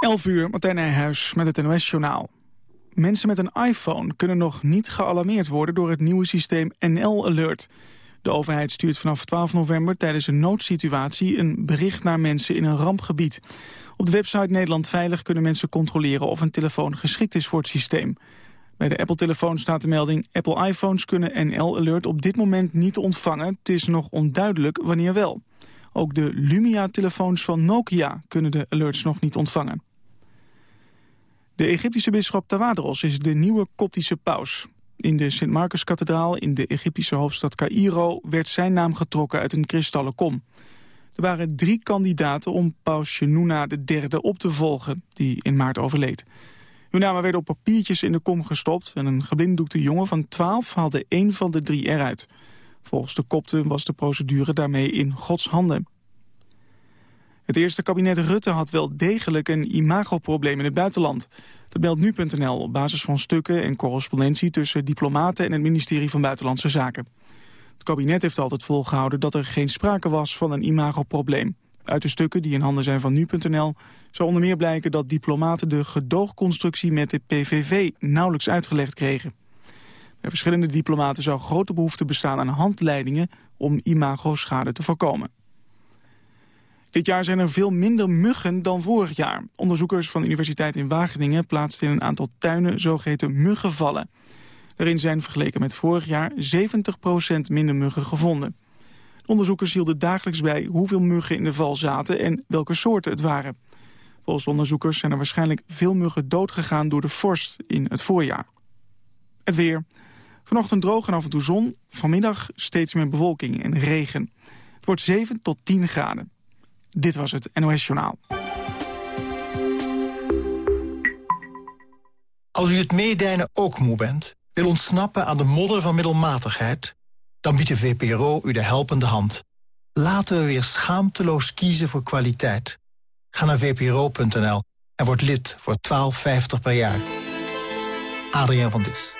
11 uur, Martijn Nijhuis met het NOS-journaal. Mensen met een iPhone kunnen nog niet gealarmeerd worden... door het nieuwe systeem NL Alert. De overheid stuurt vanaf 12 november tijdens een noodsituatie... een bericht naar mensen in een rampgebied. Op de website Nederland Veilig kunnen mensen controleren... of een telefoon geschikt is voor het systeem. Bij de Apple-telefoon staat de melding... Apple iPhones kunnen NL Alert op dit moment niet ontvangen. Het is nog onduidelijk wanneer wel. Ook de Lumia-telefoons van Nokia kunnen de alerts nog niet ontvangen. De Egyptische bisschop Tawadros is de nieuwe koptische paus. In de Sint-Marcus-kathedraal in de Egyptische hoofdstad Cairo... werd zijn naam getrokken uit een kristallen kom. Er waren drie kandidaten om paus Shenuna III op te volgen... die in maart overleed. Hun namen werden op papiertjes in de kom gestopt... en een geblinddoekte jongen van 12 haalde één van de drie eruit. Volgens de kopten was de procedure daarmee in Gods handen. Het eerste kabinet Rutte had wel degelijk een imagoprobleem in het buitenland. Dat meldt nu.nl op basis van stukken en correspondentie... tussen diplomaten en het ministerie van Buitenlandse Zaken. Het kabinet heeft altijd volgehouden dat er geen sprake was van een imagoprobleem. Uit de stukken die in handen zijn van nu.nl zou onder meer blijken dat diplomaten de gedoogconstructie met de PVV nauwelijks uitgelegd kregen. Bij verschillende diplomaten zou grote behoefte bestaan aan handleidingen om imago-schade te voorkomen. Dit jaar zijn er veel minder muggen dan vorig jaar. Onderzoekers van de Universiteit in Wageningen plaatsten in een aantal tuinen zogeheten muggenvallen. Daarin zijn vergeleken met vorig jaar 70% minder muggen gevonden. De onderzoekers hielden dagelijks bij hoeveel muggen in de val zaten en welke soorten het waren. Volgens onderzoekers zijn er waarschijnlijk veel muggen doodgegaan door de vorst in het voorjaar. Het weer. Vanochtend droog en af en toe zon. Vanmiddag steeds meer bewolking en regen. Het wordt 7 tot 10 graden. Dit was het NOS Journaal. Als u het meedijnen ook moe bent, wil ontsnappen aan de modder van middelmatigheid... dan biedt de VPRO u de helpende hand. Laten we weer schaamteloos kiezen voor kwaliteit. Ga naar vpro.nl en word lid voor 12,50 per jaar. Adriaan van Dis.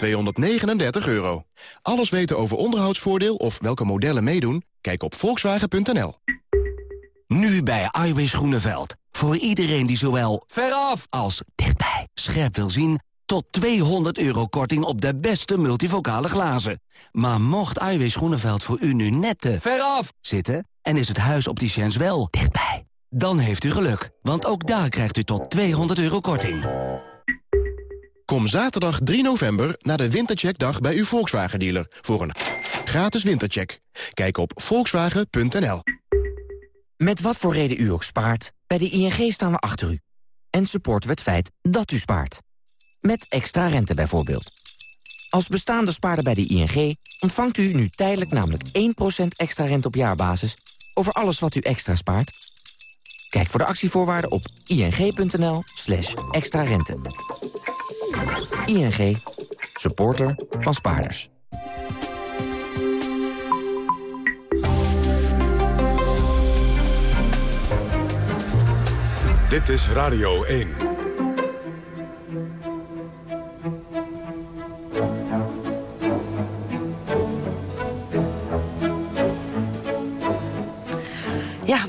239 euro. Alles weten over onderhoudsvoordeel of welke modellen meedoen? Kijk op volkswagen.nl. Nu bij Iwis Groeneveld. Voor iedereen die zowel veraf als dichtbij scherp wil zien... tot 200 euro korting op de beste multivocale glazen. Maar mocht Iwis Groeneveld voor u nu net te veraf zitten... en is het huis op die wel dichtbij... dan heeft u geluk, want ook daar krijgt u tot 200 euro korting. Kom zaterdag 3 november naar de Wintercheckdag bij uw Volkswagen-dealer... voor een gratis wintercheck. Kijk op volkswagen.nl. Met wat voor reden u ook spaart, bij de ING staan we achter u. En supporten we het feit dat u spaart. Met extra rente bijvoorbeeld. Als bestaande spaarder bij de ING ontvangt u nu tijdelijk namelijk 1% extra rente op jaarbasis... over alles wat u extra spaart. Kijk voor de actievoorwaarden op ing.nl slash extra rente. ING, supporter van spaarders. Dit is Radio 1.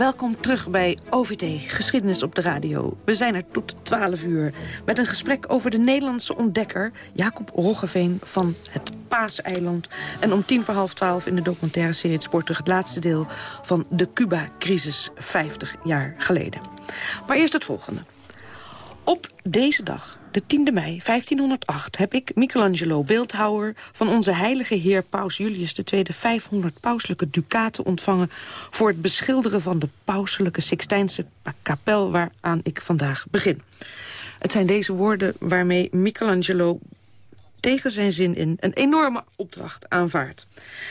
Welkom terug bij OVT, Geschiedenis op de Radio. We zijn er tot 12 uur met een gesprek over de Nederlandse ontdekker... Jacob Roggeveen van het Paaseiland. En om tien voor half twaalf in de documentaire serie Het Sport... het laatste deel van de Cuba-crisis 50 jaar geleden. Maar eerst het volgende. Op deze dag, de 10e mei 1508, heb ik Michelangelo, beeldhouwer van onze heilige heer Paus Julius II 500 pauselijke ducaten ontvangen voor het beschilderen van de pauselijke Sixtijnse kapel waaraan ik vandaag begin. Het zijn deze woorden waarmee Michelangelo tegen zijn zin in een enorme opdracht aanvaardt.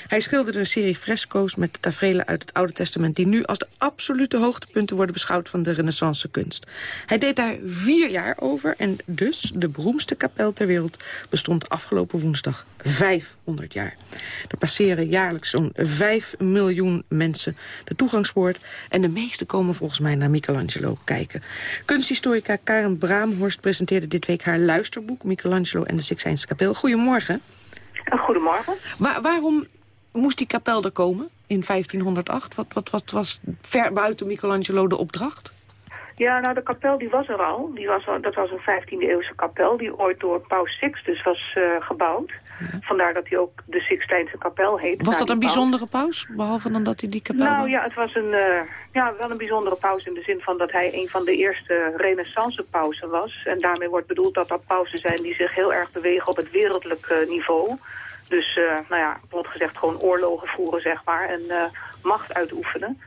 Hij schilderde een serie fresco's met tafereelen uit het Oude Testament... die nu als de absolute hoogtepunten worden beschouwd van de renaissance kunst. Hij deed daar vier jaar over en dus de beroemdste kapel ter wereld... bestond afgelopen woensdag 500 jaar. Er passeren jaarlijks zo'n 5 miljoen mensen de toegangspoort... en de meeste komen volgens mij naar Michelangelo kijken. Kunsthistorica Karen Braamhorst presenteerde dit week haar luisterboek... Michelangelo en de Sixtijnse kapel. Goedemorgen. Goedemorgen. waarom moest die kapel er komen in 1508? Wat, wat, wat was ver buiten Michelangelo de opdracht? Ja, nou de kapel die was er al. Die was dat was een 15e eeuwse kapel die ooit door Paus Sixtus was uh, gebouwd. Vandaar dat hij ook de Sixtijnse kapel heet. Was dat een bijzondere paus, behalve dan dat hij die kapel Nou ja, het was een, uh, ja, wel een bijzondere paus in de zin van dat hij een van de eerste renaissance pausen was. En daarmee wordt bedoeld dat dat pausen zijn die zich heel erg bewegen op het wereldlijk niveau. Dus, uh, nou ja, wordt gezegd gewoon oorlogen voeren, zeg maar, en macht uitoefenen.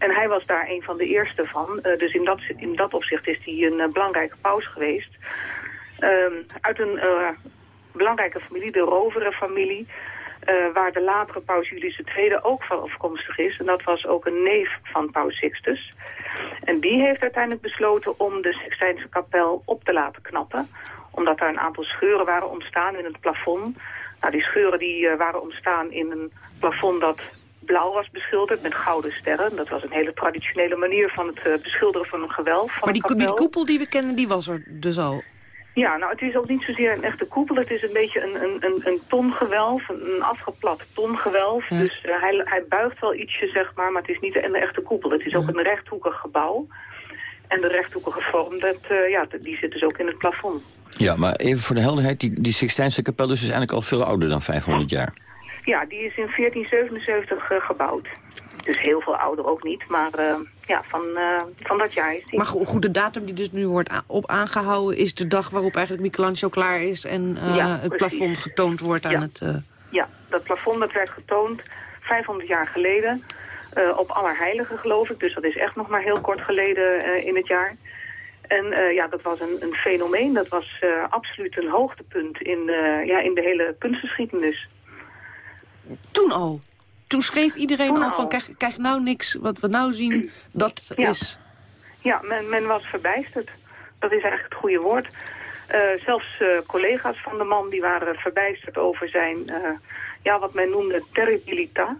En hij was daar een van de eerste van. Uh, dus in dat, in dat opzicht is hij een uh, belangrijke paus geweest. Uh, uit een uh, belangrijke familie, de roverenfamilie... waar de latere paus Julius II ook van afkomstig is. En dat was ook een neef van paus Sixtus. En die heeft uiteindelijk besloten om de Sixtijnse kapel op te laten knappen. Omdat er een aantal scheuren waren ontstaan in het plafond. Nou, die scheuren die, waren ontstaan in een plafond dat blauw was beschilderd met gouden sterren. Dat was een hele traditionele manier van het uh, beschilderen van een gewelf. Van maar die, die, koepel die we kennen, die was er dus al? Ja, nou het is ook niet zozeer een echte koepel. Het is een beetje een, een, een, een tongewelf, een, afgeplat tongewelf. Ja. Dus uh, hij, hij buigt wel ietsje, zeg maar, maar het is niet een echte koepel. Het is ook een rechthoekig gebouw. En de rechthoekige vorm, dat, uh, ja, die zit dus ook in het plafond. Ja, maar even voor de helderheid, die, die Sixtijnse kapel is dus eigenlijk al veel ouder dan 500 jaar. Ja, die is in 1477 uh, gebouwd. Dus heel veel ouder ook niet, maar uh, ja, van, uh, van dat jaar is die. Maar goed, de datum die dus nu wordt op aangehouden... is de dag waarop eigenlijk Michelangelo klaar is... en ja, het plafond getoond wordt aan ja. het... Ja, dat plafond dat werd getoond 500 jaar geleden... op Allerheiligen geloof ik, dus dat is echt nog maar heel kort geleden in het jaar... En uh, ja, dat was een, een fenomeen. Dat was uh, absoluut een hoogtepunt in, uh, ja, in de hele kunstgeschiedenis. Toen al? Toen schreef iedereen Toen al, al van krijg, krijg nou niks, wat we nou zien, dat Ja. is... Ja, men, men was verbijsterd. Dat is eigenlijk het goede woord. Eh, zelfs eh, collega's van de man die waren verbijsterd over zijn, eh, ja, wat men noemde terribilita.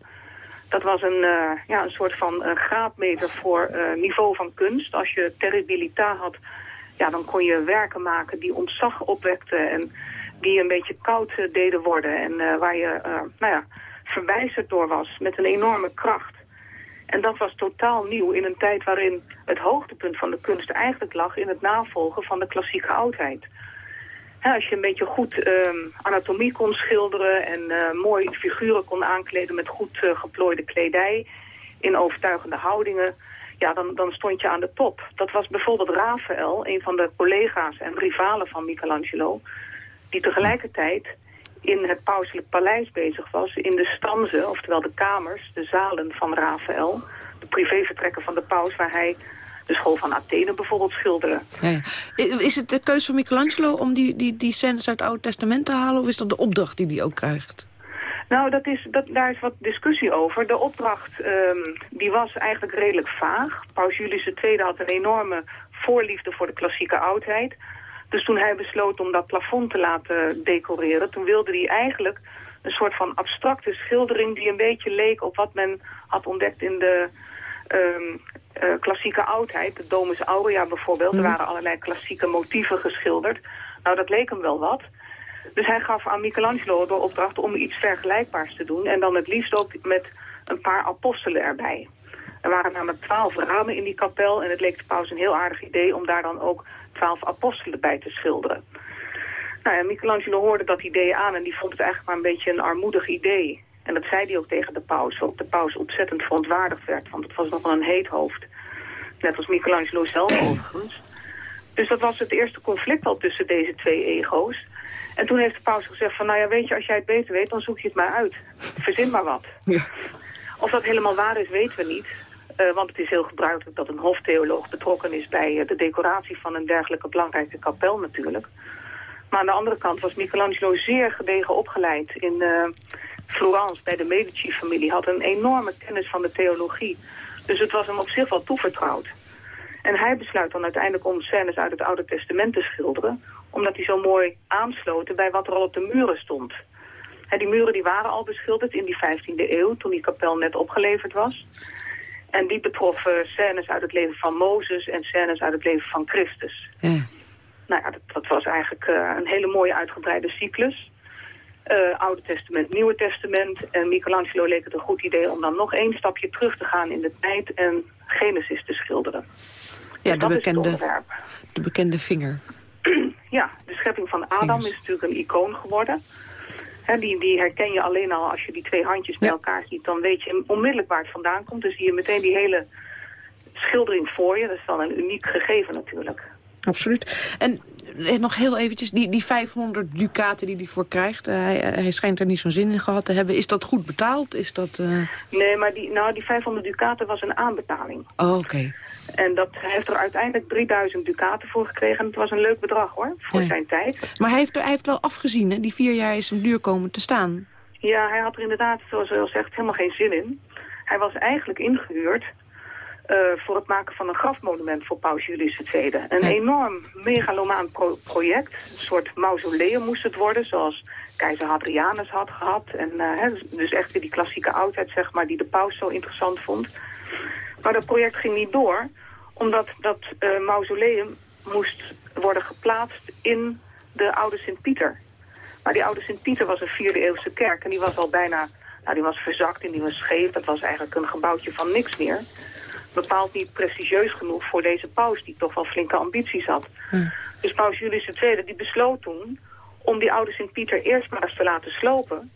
Dat was een, ja, een soort van graadmeter voor niveau van kunst. Als je terribilita had, ja, dan kon je werken maken die ontzag opwekten en die een beetje koud eh, deden worden. En eh, waar je, eh, nou ja, verbijsterd door was met een enorme kracht. En dat was totaal nieuw in een tijd waarin het hoogtepunt van de kunst eigenlijk lag in het navolgen van de klassieke oudheid. Als je een beetje goed ehm, anatomie kon schilderen en mooi figuren kon aankleden met goed geplooide kledij in overtuigende houdingen, ja, dan, dan stond je aan de top. Dat was bijvoorbeeld Raphaël, een van de collega's en rivalen van Michelangelo, die tegelijkertijd in het pauselijk paleis bezig was, in de stanzen, oftewel de kamers, de zalen van Raphaël, de privévertrekken van de paus, waar hij de school van Athene bijvoorbeeld schilderde. Ja, ja. Is het de keuze van Michelangelo om die, die, die scènes uit het Oude Testament te halen... of is dat de opdracht die hij ook krijgt? Nou, dat is, dat, daar is wat discussie over. De opdracht um, die was eigenlijk redelijk vaag. Paus Julius II had een enorme voorliefde voor de klassieke oudheid. Dus toen hij besloot om dat plafond te laten decoreren... toen wilde hij eigenlijk een soort van abstracte schildering... die een beetje leek op wat men had ontdekt in de um, uh, klassieke oudheid. De Domus Aurea bijvoorbeeld. Er waren allerlei klassieke motieven geschilderd. Nou, dat leek hem wel wat... Dus hij gaf aan Michelangelo de opdracht om iets vergelijkbaars te doen. En dan het liefst ook met een paar apostelen erbij. Er waren namelijk twaalf ramen in die kapel. En het leek de paus een heel aardig idee om daar dan ook twaalf apostelen bij te schilderen. Nou ja, Michelangelo hoorde dat idee aan en die vond het eigenlijk maar een beetje een armoedig idee. En dat zei hij ook tegen de paus, waarop de paus ontzettend verontwaardigd werd. Want het was nog wel een heet hoofd. Net als Michelangelo zelf overigens. Dus dat was het eerste conflict al tussen deze twee ego's. En toen heeft de paus gezegd van, nou ja, weet je, als jij het beter weet, dan zoek je het maar uit. Verzin maar wat. Ja. Of dat helemaal waar is, weten we niet. Uh, want het is heel gebruikelijk dat een hoftheoloog betrokken is bij uh, de decoratie van een dergelijke belangrijke kapel natuurlijk. Maar aan de andere kant was Michelangelo zeer gedegen opgeleid in uh, Florence bij de Medici-familie. Had een enorme kennis van de theologie. Dus het was hem op zich wel toevertrouwd. En hij besluit dan uiteindelijk om scènes uit het Oude Testament te schilderen... omdat die zo mooi aansloten bij wat er al op de muren stond. die muren die waren al beschilderd in die 15e eeuw, toen die kapel net opgeleverd was. En die betroffen scènes uit het leven van Mozes en scènes uit het leven van Christus. Ja. Nou ja, dat, dat was eigenlijk uh, een hele mooie uitgebreide cyclus. Uh, Oude Testament, Nieuwe Testament. En Michelangelo leek het een goed idee om dan nog één stapje terug te gaan in de tijd en Genesis te schilderen. Ja, dus de, bekende, de bekende vinger. ja, de schepping van Adam is natuurlijk een icoon geworden. Die, die herken je alleen al als je die twee handjes bij elkaar ziet. Dan weet je onmiddellijk waar het vandaan komt. Dus zie je meteen die hele schildering voor je. Dat is dan een uniek gegeven natuurlijk. Absoluut. En eh, nog heel eventjes, die, die 500 ducaten die hij voor krijgt... Eh, hij, eh, hij schijnt er niet zo'n zin in gehad te hebben. Is dat goed betaald? Is dat, Nee, maar die, nou, die 500 ducaten was een aanbetaling. Oh, oké. En dat, hij heeft er uiteindelijk 3000 ducaten voor gekregen. En het was een leuk bedrag hoor, voor zijn tijd. Maar hij heeft, er, hij heeft wel afgezien, hè? Die vier jaar is hem duur komen te staan. Ja, hij had er inderdaad, zoals u al zegt, helemaal geen zin in. Hij was eigenlijk ingehuurd uh, voor het maken van een grafmonument voor Paus Julius II. Een enorm megalomaan project. Een soort mausoleum moest het worden, zoals keizer Hadrianus had gehad. En, uh, dus echt weer die klassieke oudheid, zeg maar, die de paus zo interessant vond. Maar dat project ging niet door, omdat dat uh, mausoleum moest worden geplaatst in de oude Sint-Pieter. Maar die oude Sint-Pieter was een vierde eeuwse kerk en die was al bijna... Nou, die was verzakt en die was scheef. Dat was eigenlijk een gebouwtje van niks meer bepaald niet prestigieus genoeg voor deze paus... die toch wel flinke ambities had. Dus paus Julius II die besloot toen om die oude Sint-Pieter eerst maar eens te laten slopen...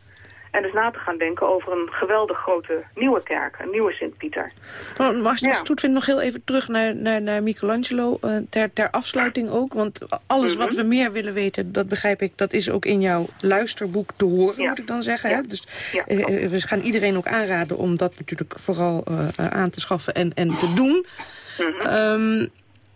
En dus na te gaan denken over een geweldig grote nieuwe kerk, een nieuwe Sint-Pieter. Oh, maar ja. Toetvind nog heel even terug naar, naar, naar Michelangelo, uh, ter, ter afsluiting ook. Want alles wat mhm. we meer willen weten, dat begrijp ik, dat is ook in jouw luisterboek te horen, moet ik dan zeggen. Hè? Dus uh, we gaan iedereen ook aanraden om dat natuurlijk vooral uh, aan te schaffen en, en te doen. Mm um,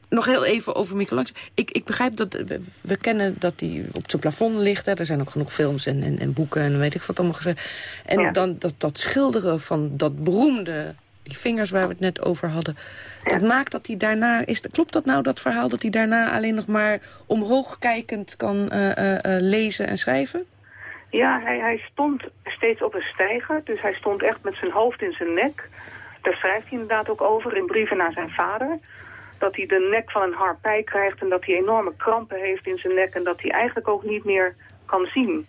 nog heel even over Michelangelo. Ik, ik begrijp dat, we, we kennen dat hij op zijn plafond ligt. Hè. Er zijn ook genoeg films en, en, en boeken en weet ik wat allemaal gezegd. En dan dat, dat schilderen van dat beroemde, die vingers waar we het net over hadden. Dat maakt dat hij daarna, is, klopt dat nou dat verhaal dat hij daarna alleen nog maar omhoog kijkend kan uh, uh, lezen en schrijven? Ja, hij, hij stond steeds op een stijger. Dus hij stond echt met zijn hoofd in zijn nek. Daar schrijft hij inderdaad ook over in brieven naar zijn vader dat hij de nek van een harpij krijgt en dat hij enorme krampen heeft in zijn nek en dat hij eigenlijk ook niet meer kan zien.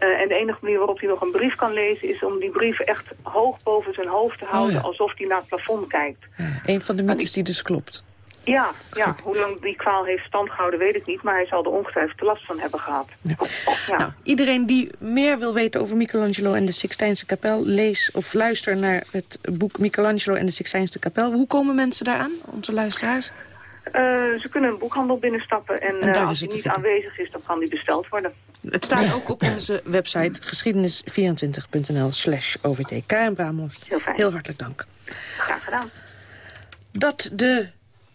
Uh, en de enige manier waarop hij nog een brief kan lezen is om die brief echt hoog boven zijn hoofd te houden, oh alsof hij naar het plafond kijkt. Ja, een van de mythes die dus klopt. Ja, ja, hoe lang die kwaal heeft stand gehouden weet ik niet, maar hij zal er ongetwijfeld last van hebben gehad. Ja. Nou, iedereen die meer wil weten over Michelangelo en de Sixtijnse kapel, lees of luister naar het boek Michelangelo en de Sixtijnse kapel. Hoe komen mensen daaraan, onze luisteraars? Uh, ze kunnen een boekhandel binnenstappen en, en uh, als hij niet aanwezig is, dan kan die besteld worden. Het staat ook op onze website geschiedenis24.nl slash OVT. Karin Bramos, heel, heel hartelijk dank. Graag gedaan. Dat de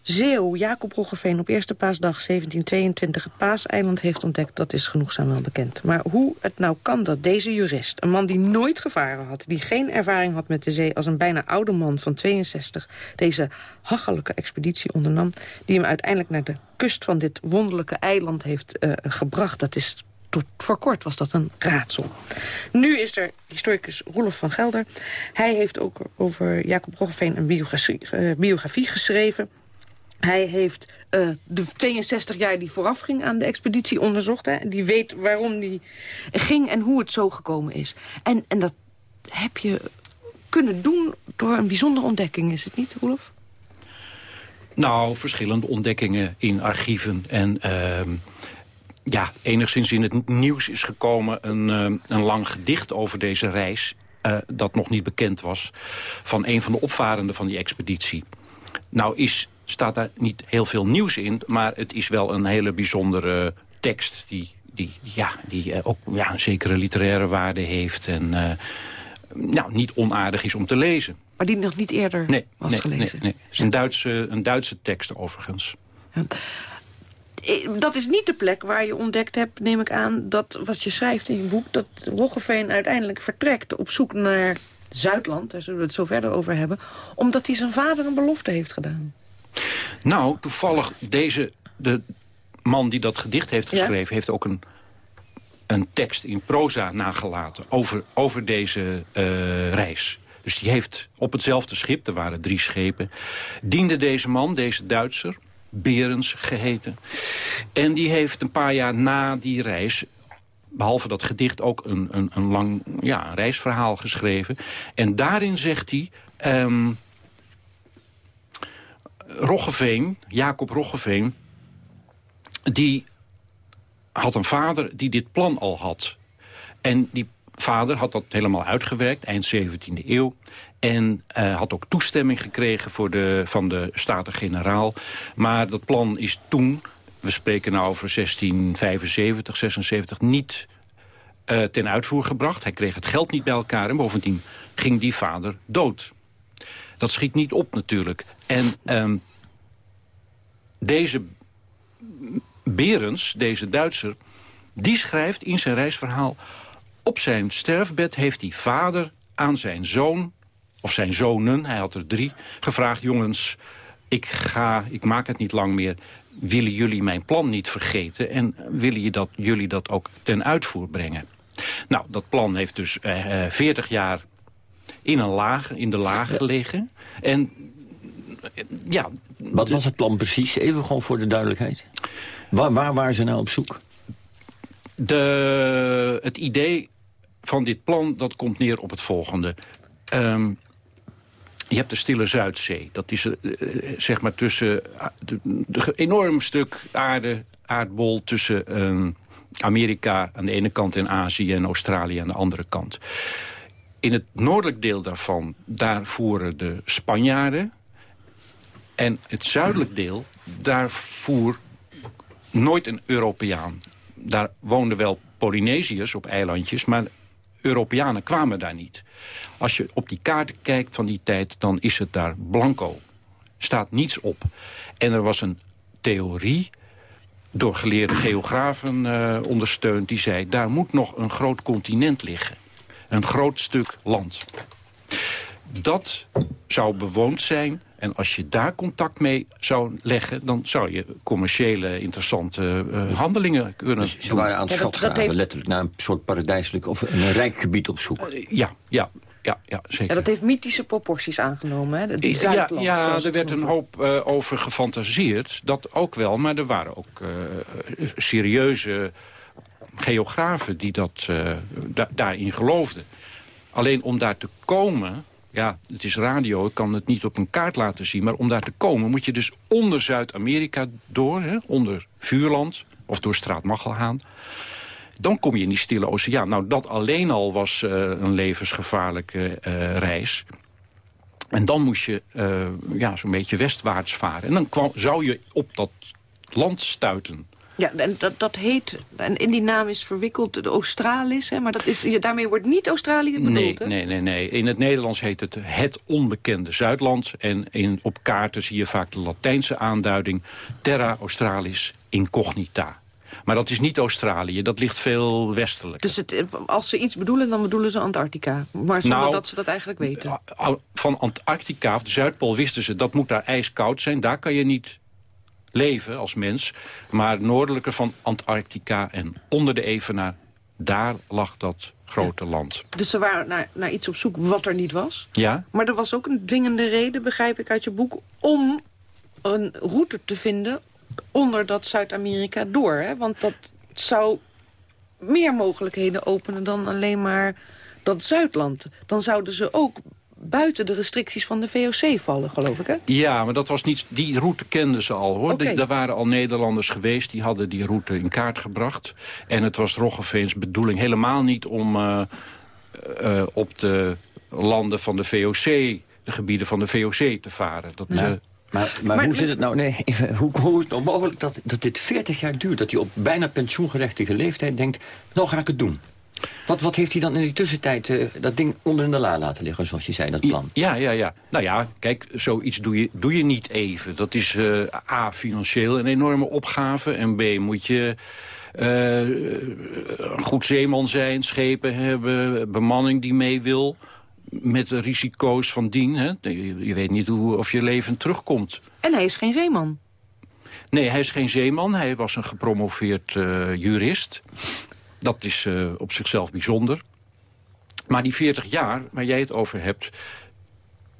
Zeeuw Jacob Roggeveen op eerste paasdag 1722 het paaseiland heeft ontdekt... dat is genoegzaam wel bekend. Maar hoe het nou kan dat deze jurist, een man die nooit gevaren had... die geen ervaring had met de zee als een bijna oude man van 62... deze hachelijke expeditie ondernam... die hem uiteindelijk naar de kust van dit wonderlijke eiland heeft uh, gebracht... dat is tot voor kort was dat een raadsel. Nu is er historicus Roelof van Gelder. Hij heeft ook over Jacob Roggeveen een biografie, uh, biografie geschreven... Hij heeft uh, de 62 jaar die voorafging aan de expeditie onderzocht. Hè. Die weet waarom die ging en hoe het zo gekomen is. En, en dat heb je kunnen doen door een bijzondere ontdekking, is het niet, Roelof? Nou, verschillende ontdekkingen in archieven. En uh, ja, enigszins in het nieuws is gekomen een, uh, een lang gedicht over deze reis... Uh, dat nog niet bekend was, van een van de opvarenden van die expeditie. Nou is staat daar niet heel veel nieuws in. Maar het is wel een hele bijzondere tekst die, die, ja, die uh, ook ja, een zekere literaire waarde heeft. En uh, nou, niet onaardig is om te lezen. Maar die nog niet eerder nee, was nee, gelezen? Nee, nee. Het is een Duitse, een Duitse tekst overigens. Ja. Eh, dat is niet de plek waar je ontdekt hebt, neem ik aan... dat wat je schrijft in je boek, dat Roggeveen uiteindelijk vertrekt... op zoek naar Zuidland, daar zullen we het zo verder over hebben... omdat hij zijn vader een belofte heeft gedaan. Nou, toevallig deze... De man die dat gedicht heeft geschreven... heeft ook een, een tekst in proza nagelaten over, over deze uh, reis. Dus die heeft op hetzelfde schip, er waren drie schepen... diende deze man, deze Duitser, Berens geheten. En die heeft een paar jaar na die reis behalve dat gedicht ook een, een, een lang ja, reisverhaal geschreven. En daarin zegt hij... Um, Roggeveen, Jacob Roggeveen... die had een vader die dit plan al had. En die vader had dat helemaal uitgewerkt, eind 17e eeuw. En uh, had ook toestemming gekregen voor de, van de Staten-Generaal. Maar dat plan is toen, we spreken nou over 1675, 76, niet uh, ten uitvoer gebracht. Hij kreeg het geld niet bij elkaar en bovendien ging die vader dood. Dat schiet niet op natuurlijk. En um, deze Berens, deze Duitser, die schrijft in zijn reisverhaal... op zijn sterfbed heeft die vader aan zijn zoon, of zijn zonen, hij had er drie... gevraagd, jongens, ik, ga, ik maak het niet lang meer willen jullie mijn plan niet vergeten... en willen dat, jullie dat ook ten uitvoer brengen? Nou, dat plan heeft dus eh, 40 eh, jaar in, een laag, in de laag gelegen. En ja... Wat was het plan precies? Even gewoon voor de duidelijkheid. Waar, waar waren ze nou op zoek? De, het idee van dit plan dat komt neer op het volgende. Um, je hebt de Stille Zuidzee. Dat is uh, zeg maar tussen de, de enorm stuk aarde, aardbol tussen uh, Amerika aan de ene kant en Azië en Australië aan de andere kant. In het noordelijk deel daarvan, daar voeren de Spanjaarden. En het zuidelijk deel, daar voer nooit een Europeaan. Daar woonden wel Polynesiërs op eilandjes, maar Europeanen kwamen daar niet. Als je op die kaarten kijkt van die tijd, dan is het daar blanco. Staat niets op. En er was een theorie door geleerde geografen uh, ondersteund... die zei, daar moet nog een groot continent liggen. Een groot stuk land. Dat zou bewoond zijn en als je daar contact mee zou leggen... dan zou je commerciële interessante uh, handelingen kunnen Ze waren aan het ja, heeft... letterlijk naar een soort paradijselijk... of een rijk gebied op zoek. Uh, ja, ja, ja, ja, zeker. Ja, dat heeft mythische proporties aangenomen, hè? Die ja, ja er werd een hoop uh, over gefantaseerd. Dat ook wel, maar er waren ook uh, serieuze geografen die dat, da daarin geloofden. Alleen om daar te komen ja, het is radio, ik kan het niet op een kaart laten zien... maar om daar te komen moet je dus onder Zuid-Amerika door, hè, onder Vuurland... of door Straat Machelhaan. Dan kom je in die stille oceaan. Nou, dat alleen al was uh, een levensgevaarlijke uh, reis. En dan moest je ja, zo'n beetje westwaarts varen. En dan kwam, zou je op dat land stuiten. Ja, en dat, dat heet, en in die naam is verwikkeld de Australis, hè, maar dat is, daarmee wordt niet Australië bedoeld, nee, hè? Nee, nee, nee. In het Nederlands heet het het onbekende Zuidland. En in, op kaarten zie je vaak de Latijnse aanduiding Terra Australis incognita. Maar dat is niet Australië, dat ligt veel westelijk. Dus het, als ze iets bedoelen, dan bedoelen ze Antarctica. Maar zonder nou, dat ze dat eigenlijk weten. Van Antarctica, of de Zuidpool, wisten ze... dat moet daar ijskoud zijn, daar kan je niet leven als mens. Maar noordelijker van Antarctica en onder de Evenaar... daar lag dat grote land. Dus ze waren naar, naar iets op zoek wat er niet was? Ja. Maar er was ook een dwingende reden, begrijp ik uit je boek... om een route te vinden onder dat Zuid-Amerika door. Hè? Want dat zou meer mogelijkheden openen dan alleen maar dat Zuidland. Dan zouden ze ook buiten de restricties van de VOC vallen, geloof ik, hè? Ja, maar dat was niet, die route kenden ze al, hoor. Okay. Er waren al Nederlanders geweest, die hadden die route in kaart gebracht. En het was Roggeveens bedoeling helemaal niet om uh, uh, op de landen van de VOC... de gebieden van de VOC te varen. Dat, ja. uh, maar, maar, maar, hoe zit het nou? Nee, even, hoe, hoe is het nou mogelijk dat, dat dit 40 jaar duurt? Dat hij op bijna pensioengerechtige leeftijd denkt, nou ga ik het doen. Wat, wat heeft hij dan in die tussentijd uh, dat ding onder in de la laten liggen, zoals je zei, dat plan? Ja, ja, ja. Nou ja, kijk, zoiets doe je, doe je niet even. Dat is uh, A, financieel een enorme opgave. En B, moet je uh, een goed zeeman zijn, schepen hebben, bemanning die mee wil met de risico's van dien. Hè? Je, weet niet hoe, of je leven terugkomt. En hij is geen zeeman? Nee, hij is geen zeeman. Hij was een gepromoveerd uh, jurist. Dat is uh, op zichzelf bijzonder. Maar die 40 jaar waar jij het over hebt...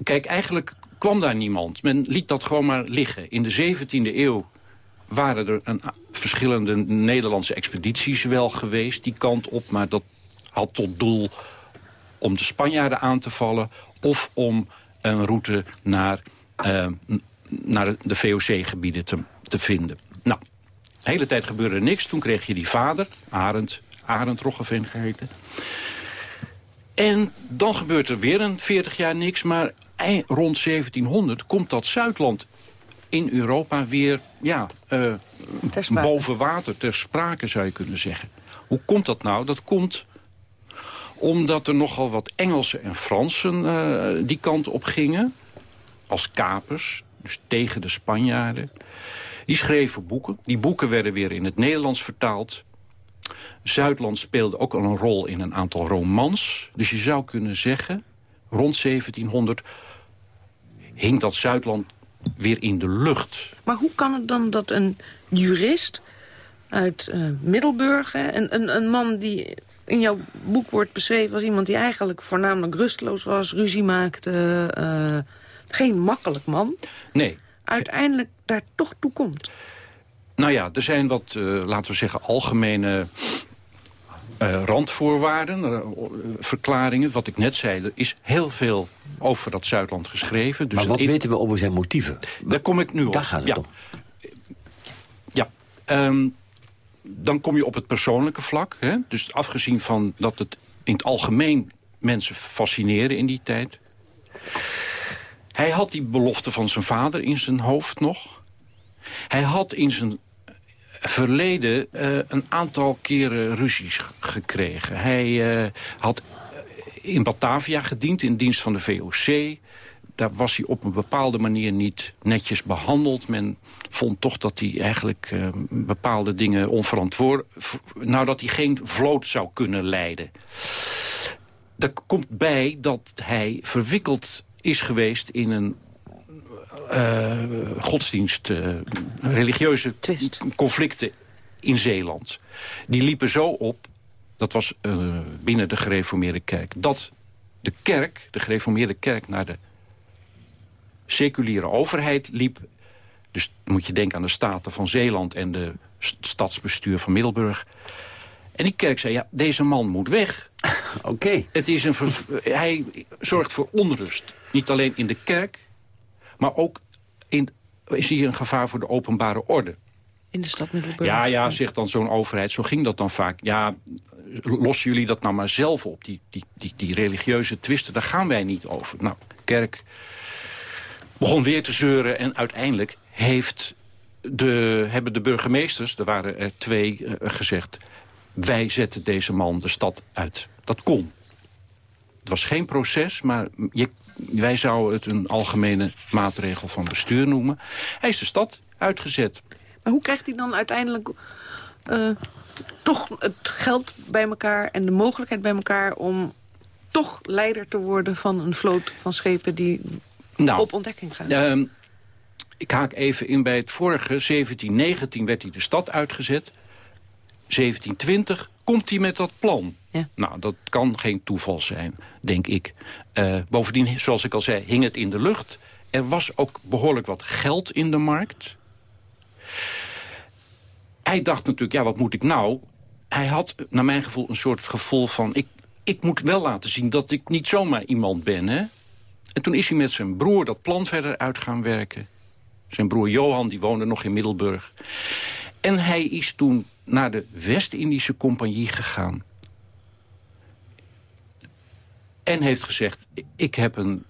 Kijk, eigenlijk kwam daar niemand. Men liet dat gewoon maar liggen. In de 17e eeuw waren er een, verschillende Nederlandse expedities wel geweest... die kant op, maar dat had tot doel om de Spanjaarden aan te vallen... of om een route naar, uh, naar de VOC-gebieden te, te vinden. Nou, de hele tijd gebeurde niks. Toen kreeg je die vader, Arend, Arend Roggeveen geheten. En dan gebeurt er weer een 40 jaar niks, maar rond 1700 komt dat Zuidland in Europa weer ja, uh, boven water, ter sprake zou je kunnen zeggen. Hoe komt dat nou? Dat komt omdat er nogal wat Engelsen en Fransen uh, die kant op gingen. Als kapers, dus tegen de Spanjaarden. Die schreven boeken. Die boeken werden weer in het Nederlands vertaald. Zuidland speelde ook al een rol in een aantal romans. Dus je zou kunnen zeggen, rond 1700 hing dat Zuidland weer in de lucht. Maar hoe kan het dan dat een jurist uit uh, Middelburg... Een, een, een man die in jouw boek wordt beschreven als iemand die eigenlijk voornamelijk rustloos was... ruzie maakte, uh, geen makkelijk man... Nee. uiteindelijk daar toch toe komt? Nou ja, er zijn wat, uh, laten we zeggen, algemene uh, randvoorwaarden, uh, verklaringen. Wat ik net zei, er is heel veel over dat Zuidland geschreven. Dus maar wat weten we over zijn motieven? Daar kom ik nu op. Daar gaat het ja. om. Ja, um, dan kom je op het persoonlijke vlak. Hè? Dus afgezien van dat het in het algemeen mensen fascineren in die tijd. Hij had die belofte van zijn vader in zijn hoofd nog. Hij had in zijn verleden uh, een aantal keren ruzies gekregen. Hij uh, had in Batavia gediend in dienst van de VOC. Daar was hij op een bepaalde manier niet netjes behandeld. Men vond toch dat hij eigenlijk bepaalde dingen onverantwoord... nou, dat hij geen vloot zou kunnen leiden. Er komt bij dat hij verwikkeld is geweest in een godsdienst, uh, religieuze Twist. conflicten in Zeeland. Die liepen zo op, dat was uh, binnen de gereformeerde kerk... dat de kerk, de gereformeerde kerk, naar de seculiere overheid liep. Dus moet je denken aan de Staten van Zeeland en de stadsbestuur van Middelburg. En die kerk zei, ja, deze man moet weg. Oké. Okay. Het is een hij zorgt voor onrust. Niet alleen in de kerk, maar ook in, is hier een gevaar voor de openbare orde. In de stad Middelburg? Ja, ja, zegt dan zo'n overheid. Zo ging dat dan vaak. Ja, lossen jullie dat nou maar zelf op. Die, die, die, die religieuze twisten, daar gaan wij niet over. Nou, kerk begon weer te zeuren en uiteindelijk heeft de, hebben de burgemeesters, er waren er twee, uh, gezegd... wij zetten deze man de stad uit. Dat kon. Het was geen proces, maar je, wij zouden het een algemene maatregel van bestuur noemen. Hij is de stad uitgezet. Maar hoe krijgt hij dan uiteindelijk uh, toch het geld bij elkaar... en de mogelijkheid bij elkaar om toch leider te worden van een vloot van schepen... die nou, op ontdekking gaan? Uh, ik haak even in bij het vorige. 1719 werd hij de stad uitgezet. 1720 komt hij met dat plan. Ja. Nou, dat kan geen toeval zijn, denk ik. Uh, bovendien, zoals ik al zei, hing het in de lucht. Er was ook behoorlijk wat geld in de markt. Hij dacht natuurlijk, ja, wat moet ik nou? Hij had, naar mijn gevoel, een soort gevoel van... ik, ik moet wel laten zien dat ik niet zomaar iemand ben, hè? En toen is hij met zijn broer dat plan verder uit gaan werken. Zijn broer Johan, die woonde nog in Middelburg. En hij is toen naar de West-Indische Compagnie gegaan. En heeft gezegd, ik heb een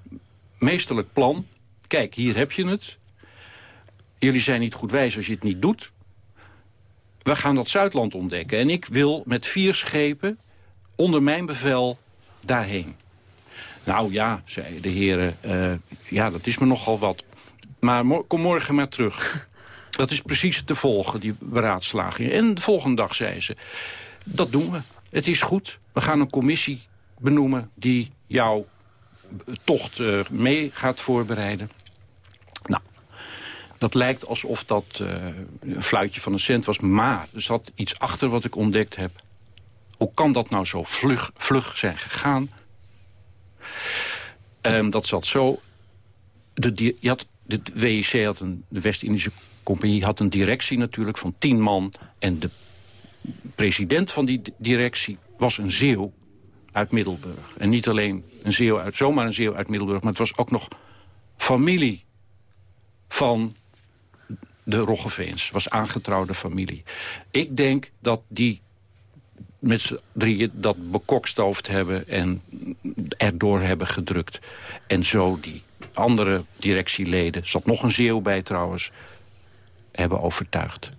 meesterlijk plan. Kijk, hier heb je het. Jullie zijn niet goed wijs als je het niet doet. We gaan dat Zuidland ontdekken. En ik wil met vier schepen onder mijn bevel daarheen. Nou ja, zeiden de heren, uh, ja, dat is me nogal wat. Maar kom morgen maar terug. Dat is precies te volgen, die beraadslaging. En de volgende dag zei ze, dat doen we. Het is goed. We gaan een commissie benoemen die jouw tocht uh, mee gaat voorbereiden. Nou, dat lijkt alsof dat uh, een fluitje van een cent was. Maar er zat iets achter wat ik ontdekt heb. Hoe kan dat nou zo vlug, vlug zijn gegaan? Um, dat zat zo... De, je had, WIC had een, de West-Indische Compagnie had een directie natuurlijk van tien man. En de president van die directie was een zeeuw uit Middelburg. En niet alleen een zeeuw uit, zomaar een zeeuw uit Middelburg... maar het was ook nog familie van de Roggeveens. was aangetrouwde familie. Ik denk dat die met z'n drieën dat bekokstoofd hebben... en erdoor hebben gedrukt. En zo die andere directieleden, zat nog een zeeuw bij trouwens... hebben overtuigd.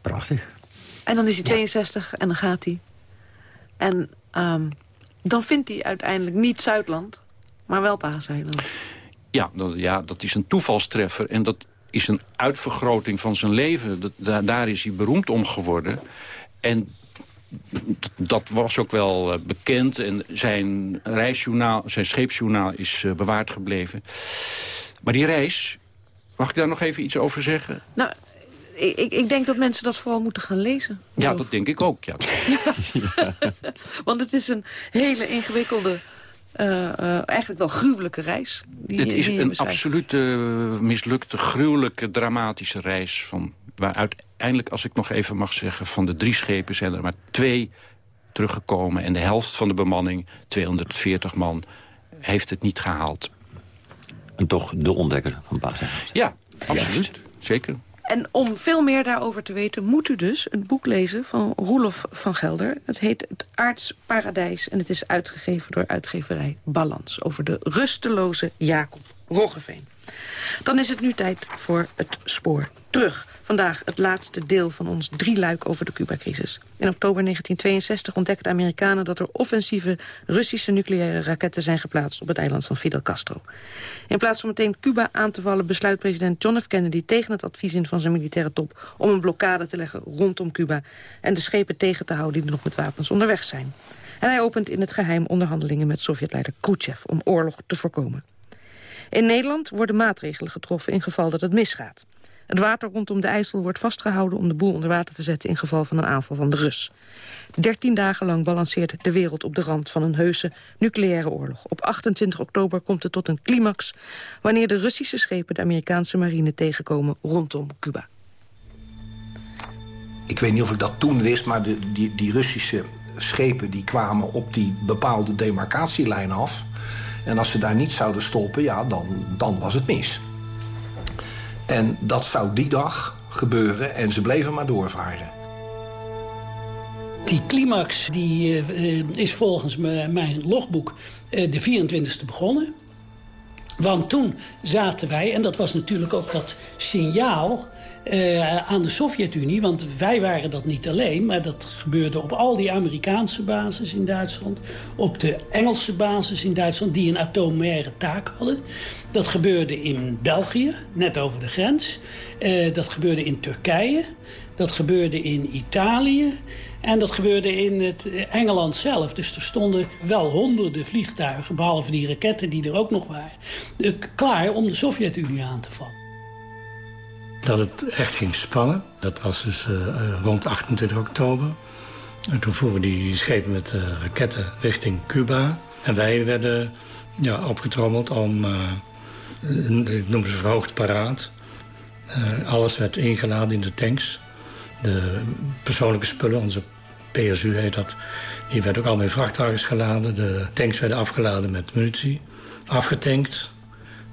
Prachtig. En dan is hij 62 en dan gaat hij. En um, dan vindt hij uiteindelijk niet Zuidland, maar wel Paaseiland. Ja dat, ja, dat is een toevalstreffer. En dat is een uitvergroting van zijn leven. Dat, daar is hij beroemd om geworden. En dat was ook wel eh, bekend. En zijn reisjournaal, zijn scheepsjournaal is eh, bewaard gebleven. Maar die reis, mag ik daar nog even iets over zeggen? Nou, ik, ik, denk dat mensen dat vooral moeten gaan lezen. Ja, dat denk ik ook, ja. Want het is een hele ingewikkelde, uh, eigenlijk wel gruwelijke reis. Die, het is een absolute mislukte, gruwelijke, dramatische reis... Van, waar uiteindelijk, als ik nog even mag zeggen... van de drie schepen zijn er maar twee teruggekomen... en de helft van de bemanning, 240 man, heeft het niet gehaald. En toch de ontdekker van Pasen. Ja, absoluut. Zeker. En om veel meer daarover te weten... moet u dus een boek lezen van Roelof van Gelder. Het heet Het Aardsparadijs en het is uitgegeven door uitgeverij Balans... over de rusteloze Jacob Roggeveen. Dan is het nu tijd voor het spoor terug. Vandaag het laatste deel van ons drieluik over de Cuba-crisis. In oktober 1962 ontdekten de Amerikanen dat er offensieve Russische nucleaire raketten zijn geplaatst op het eiland van Fidel Castro. In plaats van meteen Cuba aan te vallen besluit president John F. Kennedy tegen het advies in van zijn militaire top om een blokkade te leggen rondom Cuba en de schepen tegen te houden die nog met wapens onderweg zijn. En hij opent in het geheim onderhandelingen met Sovjetleider Khrushchev om oorlog te voorkomen. In Nederland worden maatregelen getroffen in geval dat het misgaat. Het water rondom de IJssel wordt vastgehouden om de boel onder water te zetten in geval van een aanval van de Rus. Dertien dagen lang balanceert de wereld op de rand van een heuse nucleaire oorlog. Op 28 oktober komt het tot een climax wanneer de Russische schepen de Amerikaanse marine tegenkomen rondom Cuba. Ik weet niet of ik dat toen wist, maar de, die, die Russische schepen die kwamen op die bepaalde demarcatielijn af. En als ze daar niet zouden stoppen, ja, dan, dan was het mis. En dat zou die dag gebeuren en ze bleven maar doorvaren. Die climax die, uh, is volgens mijn logboek uh, de 24e begonnen. Want toen zaten wij, en dat was natuurlijk ook dat signaal uh, aan de Sovjet-Unie. Want wij waren dat niet alleen, maar dat gebeurde op al die Amerikaanse bases in Duitsland. Op de Engelse bases in Duitsland, die een atomaire taak hadden. Dat gebeurde in België, net over de grens. Uh, dat gebeurde in Turkije. Dat gebeurde in Italië. En dat gebeurde in het Engeland zelf. Dus er stonden wel honderden vliegtuigen, behalve die raketten die er ook nog waren, klaar om de Sovjet-Unie aan te vallen. Dat het echt ging spannen, dat was dus uh, rond 28 oktober. En toen voeren die schepen met uh, raketten richting Cuba. En wij werden ja, opgetrommeld om, ik noem ze verhoogd paraat. alles werd ingeladen in de tanks. De persoonlijke spullen, onze PSU heet dat, die werd ook al in vrachtwagens geladen. De tanks werden afgeladen met munitie, afgetankt.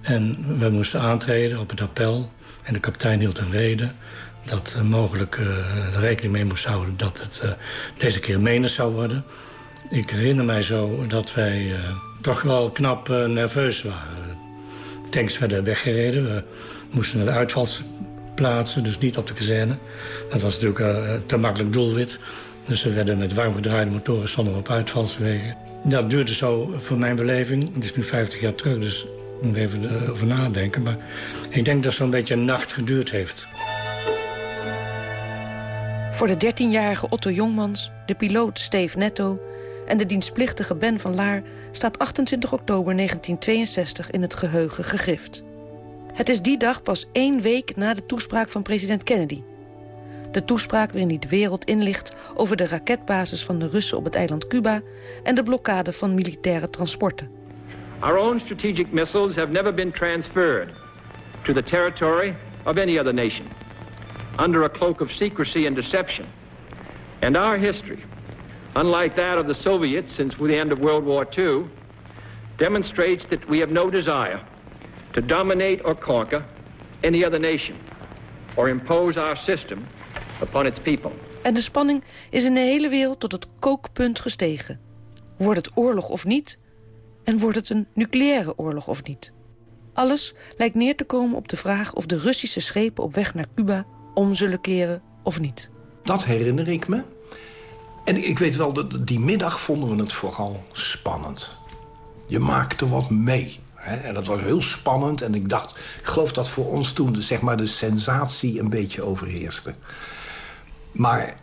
En we moesten aantreden op het appel. En de kapitein hield een reden dat uh, mogelijk uh, rekening mee moest houden... dat het uh, deze keer menens zou worden. Ik herinner mij zo dat wij toch wel knap nerveus waren. Tanks werden weggereden. We moesten naar de uitvalsplaatsen, dus niet op de kazerne. Dat was natuurlijk een te makkelijk doelwit. Dus ze werden met warm gedraaide motoren zonder op uitvalswegen. Dat duurde zo voor mijn beleving. Het is nu 50 jaar terug, dus ik moet even erover nadenken. Maar ik denk dat zo'n beetje een nacht geduurd heeft. Voor de 13-jarige Otto Jongmans, de piloot Steve Netto... en de dienstplichtige Ben van Laar staat 28 oktober 1962 in het geheugen gegrift. Het is die dag pas één week na de toespraak van president Kennedy. De toespraak waarin de wereld inlicht over de raketbasis van de Russen op het eiland Cuba... en de blokkade van militaire transporten. Our own strategic missiles have never been transferred to the territory of any other nation under a cloak of secrecy and deception. And our history, unlike that of the Soviets since the end of World War II, demonstrates that we have no desire to dominate or conquer any other nation or impose our system upon its people. En de spanning is in de hele wereld tot het kookpunt gestegen. Wordt het oorlog of niet? En wordt het een nucleaire oorlog of niet? Alles lijkt neer te komen op de vraag of de Russische schepen op weg naar Cuba om zullen keren of niet. Dat herinner ik me. En ik weet wel, dat die middag vonden we het vooral spannend. Je maakte wat mee. Hè? En dat was heel spannend. En ik dacht, ik geloof dat voor ons toen de, zeg maar, de sensatie een beetje overheerste. Maar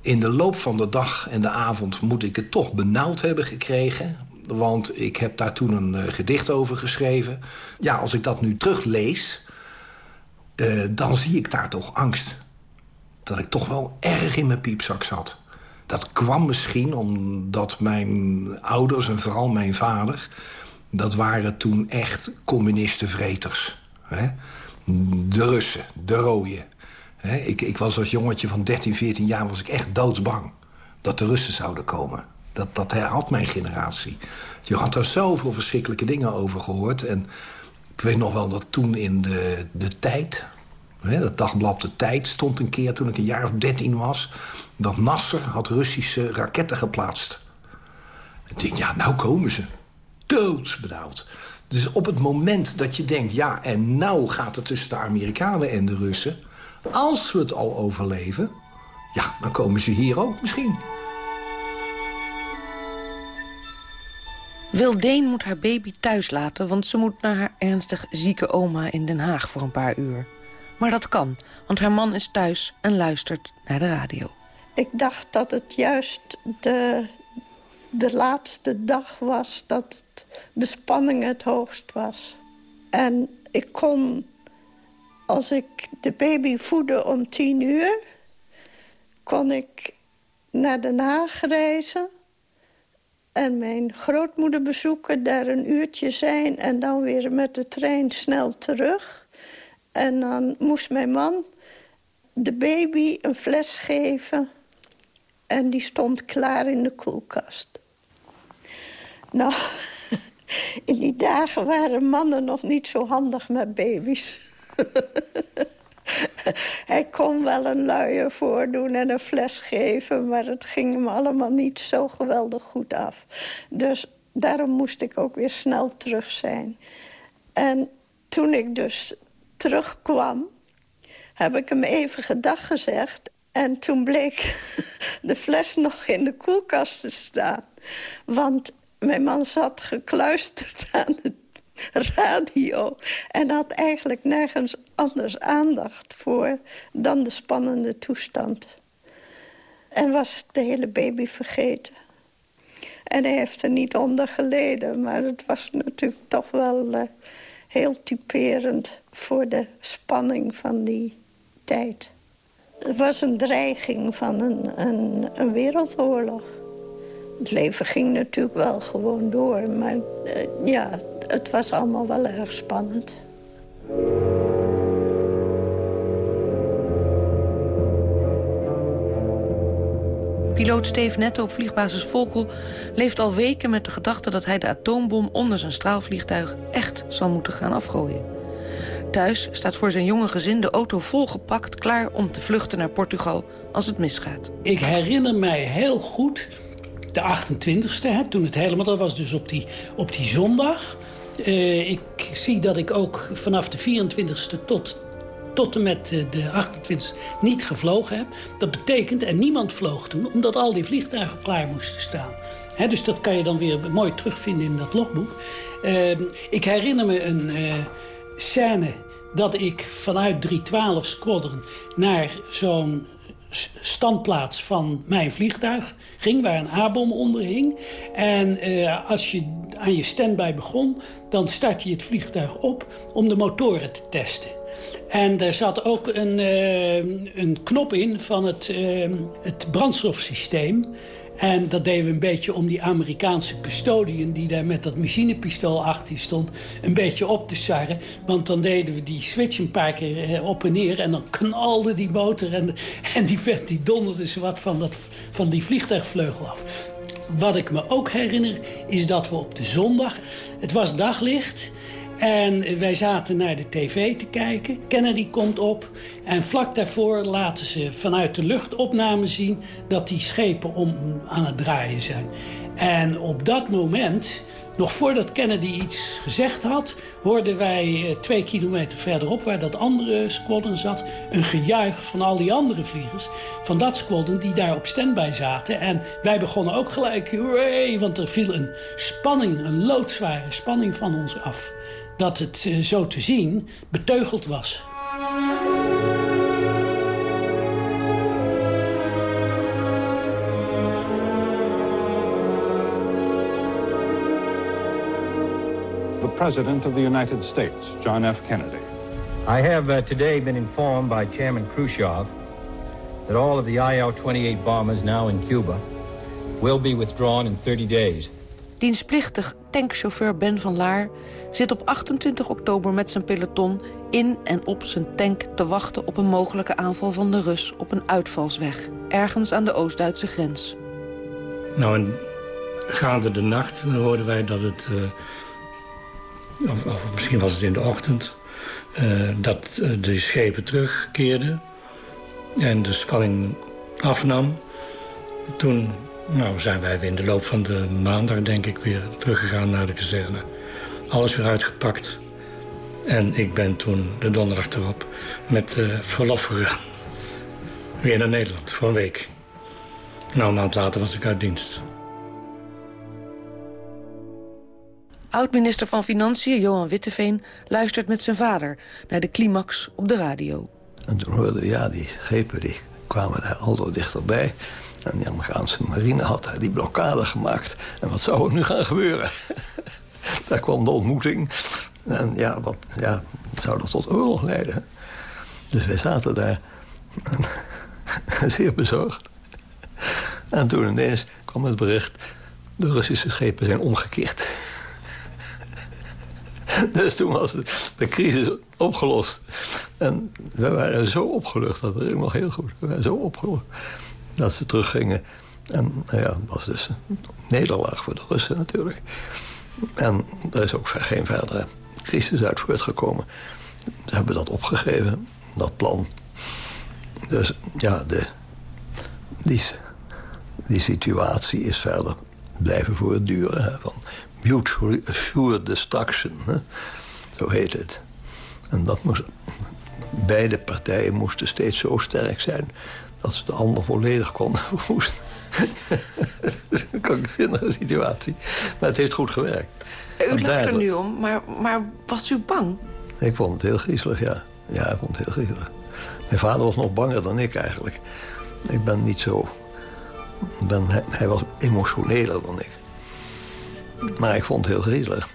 in de loop van de dag en de avond moet ik het toch benauwd hebben gekregen. Want ik heb daar toen een uh, gedicht over geschreven. Ja, als ik dat nu teruglees, uh, dan zie ik daar toch angst. Dat ik toch wel erg in mijn piepzak zat. Dat kwam misschien omdat mijn ouders en vooral mijn vader... dat waren toen echt communistenvreters. Hè? De Russen, de rooien. Ik, ik was als jongetje van 13, 14 jaar was ik echt doodsbang... dat de Russen zouden komen. Dat, dat had mijn generatie. Je had daar zoveel verschrikkelijke dingen over gehoord. En ik weet nog wel dat toen in de, de tijd... Dat dagblad De Tijd stond een keer toen ik een jaar of dertien was... dat Nasser had Russische raketten geplaatst. En ik denk, ja, nou komen ze. Doodsbenauwd. Dus op het moment dat je denkt... ja, en nou gaat het tussen de Amerikanen en de Russen... als we het al overleven... ja, dan komen ze hier ook misschien. Wildeen moet haar baby thuis laten... want ze moet naar haar ernstig zieke oma in Den Haag voor een paar uur. Maar dat kan, want haar man is thuis en luistert naar de radio. Ik dacht dat het juist de, de laatste dag was... dat het, de spanning het hoogst was. En ik kon, als ik de baby voedde om tien uur... kon ik naar Den Haag reizen en mijn grootmoeder bezoeken, daar een uurtje zijn... en dan weer met de trein snel terug. En dan moest mijn man de baby een fles geven... en die stond klaar in de koelkast. Nou, in die dagen waren mannen nog niet zo handig met baby's. Hij kon wel een luier voordoen en een fles geven... maar het ging hem allemaal niet zo geweldig goed af. Dus daarom moest ik ook weer snel terug zijn. En toen ik dus terugkwam, heb ik hem even gedag gezegd... En toen bleek de fles nog in de koelkast te staan. Want mijn man zat gekluisterd aan het radio. En had eigenlijk nergens anders aandacht voor dan de spannende toestand. En was de hele baby vergeten. En hij heeft er niet onder geleden. Maar het was natuurlijk toch wel uh, heel typerend voor de spanning van die tijd. Het was een dreiging van een, een, een wereldoorlog. Het leven ging natuurlijk wel gewoon door. Maar uh, ja, het was allemaal wel erg spannend. Piloot Steve Netto op vliegbasis Volkel leeft al weken met de gedachte... dat hij de atoombom onder zijn straalvliegtuig echt zal moeten gaan afgooien. Thuis staat voor zijn jonge gezin de auto volgepakt... klaar om te vluchten naar Portugal als het misgaat. Ik herinner mij heel goed de 28e, toen het helemaal... dat was dus op die, op die zondag... Uh, ik zie dat ik ook vanaf de 24e tot tot en met de 28 niet gevlogen heb. Dat betekent, en niemand vloog toen, omdat al die vliegtuigen klaar moesten staan. dus dat kan je dan weer mooi terugvinden in dat logboek. Ehm, ik herinner me een uh, scène dat ik vanuit 312 Squadron naar zo'n standplaats van mijn vliegtuig ging... waar een A-bom onder hing. En uh, als je aan je standby begon... dan start je het vliegtuig op om de motoren te testen. En er zat ook een, uh, een knop in van het, uh, het brandstofsysteem... En dat deden we een beetje om die Amerikaanse custodian... die daar met dat machinepistool achter stond, een beetje op te sarren. Want dan deden we die switch een paar keer eh, op en neer... en dan knalde die motor en, en die vent die donderde ze wat van, dat, van die vliegtuigvleugel af. Wat ik me ook herinner, is dat we op de zondag... het was daglicht... En wij zaten naar de tv te kijken. Kennedy komt op. En vlak daarvoor laten ze vanuit de luchtopname zien... dat die schepen om aan het draaien zijn. En op dat moment, nog voordat Kennedy iets gezegd had... hoorden wij eh, twee kilometer verderop, waar dat andere squadron zat... een gejuich van al die andere vliegers. Van dat squadron die daar op standby zaten. En wij begonnen ook gelijk, hooray, want er viel een spanning, een loodzware spanning van ons af dat het uh, zo te zien beteugeld was. The President of the United States, John F. Kennedy. I have uh, today been informed by Chairman Khrushchev that all of the IL-28 bombers now in Cuba will be withdrawn in 30 days. Dienstplichtig tankchauffeur Ben van Laar zit op 28 oktober met zijn peloton in en op zijn tank te wachten op een mogelijke aanval van de Rus op een uitvalsweg, ergens aan de Oost-Duitse grens. Nou, gaande de nacht hoorden wij dat het, uh, of, misschien was het in de ochtend, uh, dat uh, de schepen terugkeerden en de spanning afnam. Toen nou, zijn wij weer in de loop van de maandag, denk ik, weer teruggegaan naar de kazerne. Alles weer uitgepakt. En ik ben toen de donderdag erop met uh, verlof gegaan. Weer naar Nederland, voor een week. Nou, een maand later was ik uit dienst. Oud-minister van Financiën Johan Witteveen luistert met zijn vader... naar de climax op de radio. En toen hoorden we, ja, die schepen die kwamen daar al dichterbij... En de Amerikaanse marine had die blokkade gemaakt. En wat zou er nu gaan gebeuren? Daar kwam de ontmoeting. En ja, wat ja, zou dat tot oorlog leiden? Dus wij zaten daar zeer bezorgd. En toen ineens kwam het bericht... de Russische schepen zijn omgekeerd. Dus toen was de crisis opgelost. En we waren zo opgelucht, dat ik nog heel goed. We waren zo opgelucht dat ze teruggingen. En nou ja, was dus een nederlaag voor de Russen natuurlijk. En er is ook geen verdere crisis uit voortgekomen. Ze hebben dat opgegeven, dat plan. Dus ja, de, die, die situatie is verder blijven voortduren. Van mutually assured destruction, hè, zo heet het. En dat moest, beide partijen moesten steeds zo sterk zijn dat ze de ander volledig konden verwoesten. een krankzinnige situatie. Maar het heeft goed gewerkt. U lacht er nu om, maar, maar was u bang? Ik vond het heel griezelig, ja. Ja, ik vond het heel griezelig. Mijn vader was nog banger dan ik eigenlijk. Ik ben niet zo... Ben, hij was emotioneler dan ik. Maar ik vond het heel griezelig.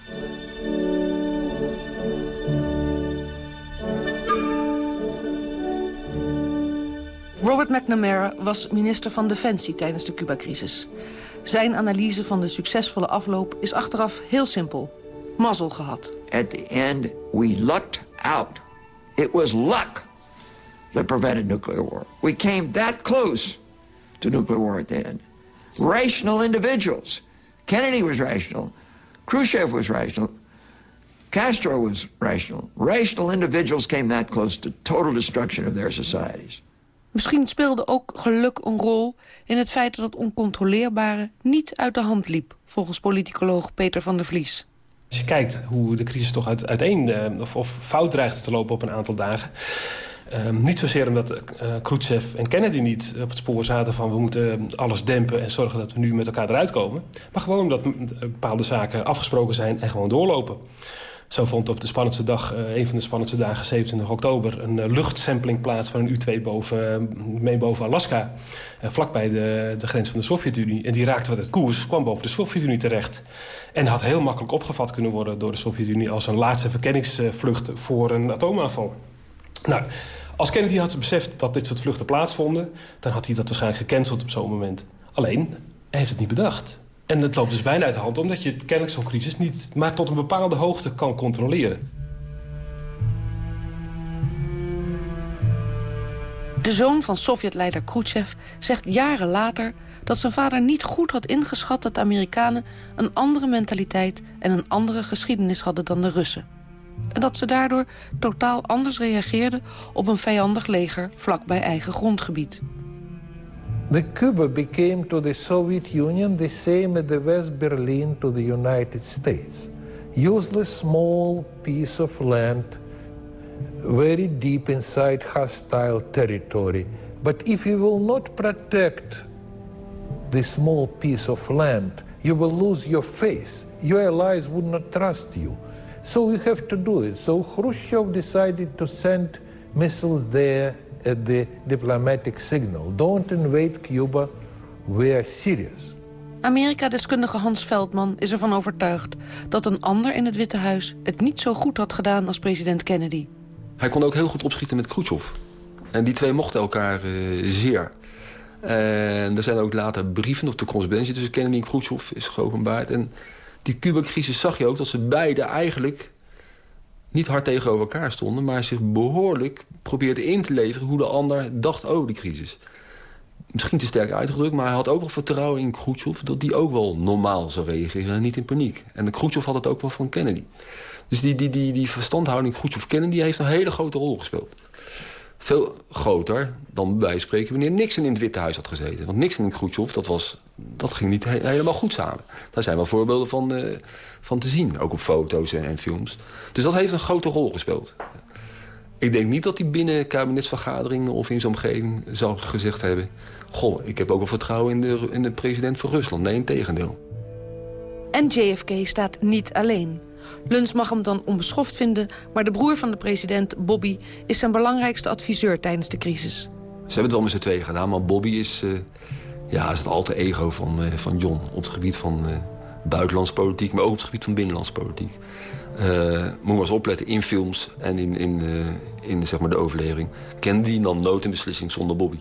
Robert McNamara was minister van Defensie tijdens de Cuba-crisis. Zijn analyse van de succesvolle afloop is achteraf heel simpel. Mazzel gehad. At the end, we lucked out. It was luck that prevented nuclear war. We came that close to nuclear war at the end. Rational individuals. Kennedy was rational. Khrushchev was rational. Castro was rational. Rational individuals came that close to total destruction of their societies. Misschien speelde ook geluk een rol in het feit dat het oncontroleerbare niet uit de hand liep, volgens politicoloog Peter van der Vlies. Als je kijkt hoe de crisis toch uit, uiteen of, of fout dreigde te lopen op een aantal dagen... Ehm, niet zozeer omdat uh, Khrushchev en Kennedy niet op het spoor zaten van... we moeten alles dempen en zorgen dat we nu met elkaar eruit komen. Maar gewoon omdat bepaalde zaken afgesproken zijn en gewoon doorlopen. Zo vond op de spannendste dag, uh, een van de spannendste dagen, 27 oktober... een uh, luchtsampling plaats van een U-2 boven, mee boven Alaska. Vlakbij de, de grens van de Sovjet-Unie. En die raakte wat het koers, kwam boven de Sovjet-Unie terecht. En had heel makkelijk opgevat kunnen worden door de Sovjet-Unie... als een laatste verkenningsvlucht voor een atoomaanval. Nou, als Kennedy had beseft dat dit soort vluchten plaatsvonden... dan had hij dat waarschijnlijk gecanceld op zo'n moment. Alleen, hij heeft het niet bedacht. En het loopt dus bijna uit de hand... omdat je kennelijk zo'n crisis niet maar tot een bepaalde hoogte kan controleren. De zoon van Sovjetleider Khrushchev zegt jaren later... dat zijn vader niet goed had ingeschat dat de Amerikanen... een andere mentaliteit en een andere geschiedenis hadden dan de Russen. En dat ze daardoor totaal anders reageerden op een vijandig leger vlak bij eigen grondgebied. The Cuba became to the Soviet Union the same as the West Berlin to the United States. Useless small piece of land, very deep inside hostile territory. But if you will not protect the small piece of land, you will lose your face. Your allies would not trust you. So we have to do it. So Khrushchev decided to send missiles there at the diplomatic signal. Don't invade Cuba, we are serious. Amerika-deskundige Hans Veldman is ervan overtuigd... dat een ander in het Witte Huis het niet zo goed had gedaan als president Kennedy. Hij kon ook heel goed opschieten met Khrushchev. En die twee mochten elkaar uh, zeer. En er zijn ook later brieven of de correspondentie tussen Kennedy en Khrushchev is geopenbaard. En die Cuba-crisis zag je ook dat ze beide eigenlijk niet hard tegenover elkaar stonden... maar zich behoorlijk probeerden in te leveren hoe de ander dacht over die crisis. Misschien te sterk uitgedrukt, maar hij had ook wel vertrouwen in Khrushchev... dat die ook wel normaal zou reageren en niet in paniek. En de Khrushchev had het ook wel van Kennedy. Dus die, die, die, die verstandhouding Khrushchev-Kennedy heeft een hele grote rol gespeeld. Veel groter dan wij spreken wanneer Nixon in het Witte Huis had gezeten. Want Nixon en Khrushchev, dat, was, dat ging niet helemaal goed samen. Daar zijn wel voorbeelden van, uh, van te zien, ook op foto's en, en, films. Dus dat heeft een grote rol gespeeld. Ik denk niet dat hij binnen kabinetsvergaderingen of in zijn omgeving zou gezegd hebben... goh, ik heb ook wel vertrouwen in de, in de president van Rusland. Nee, in tegendeel. En JFK staat niet alleen. Luns mag hem dan onbeschoft vinden... maar de broer van de president, Bobby, is zijn belangrijkste adviseur tijdens de crisis. Ze hebben het wel met z'n tweeën gedaan, maar Bobby is, uh, ja, is het alter ego van, uh, van John... op het gebied van uh, buitenlandse politiek, maar ook op het gebied van binnenlandse politiek. moet maar eens opletten, in films en in, in, in zeg maar, de overlevering... Kennedy nam nooit een beslissing zonder Bobby.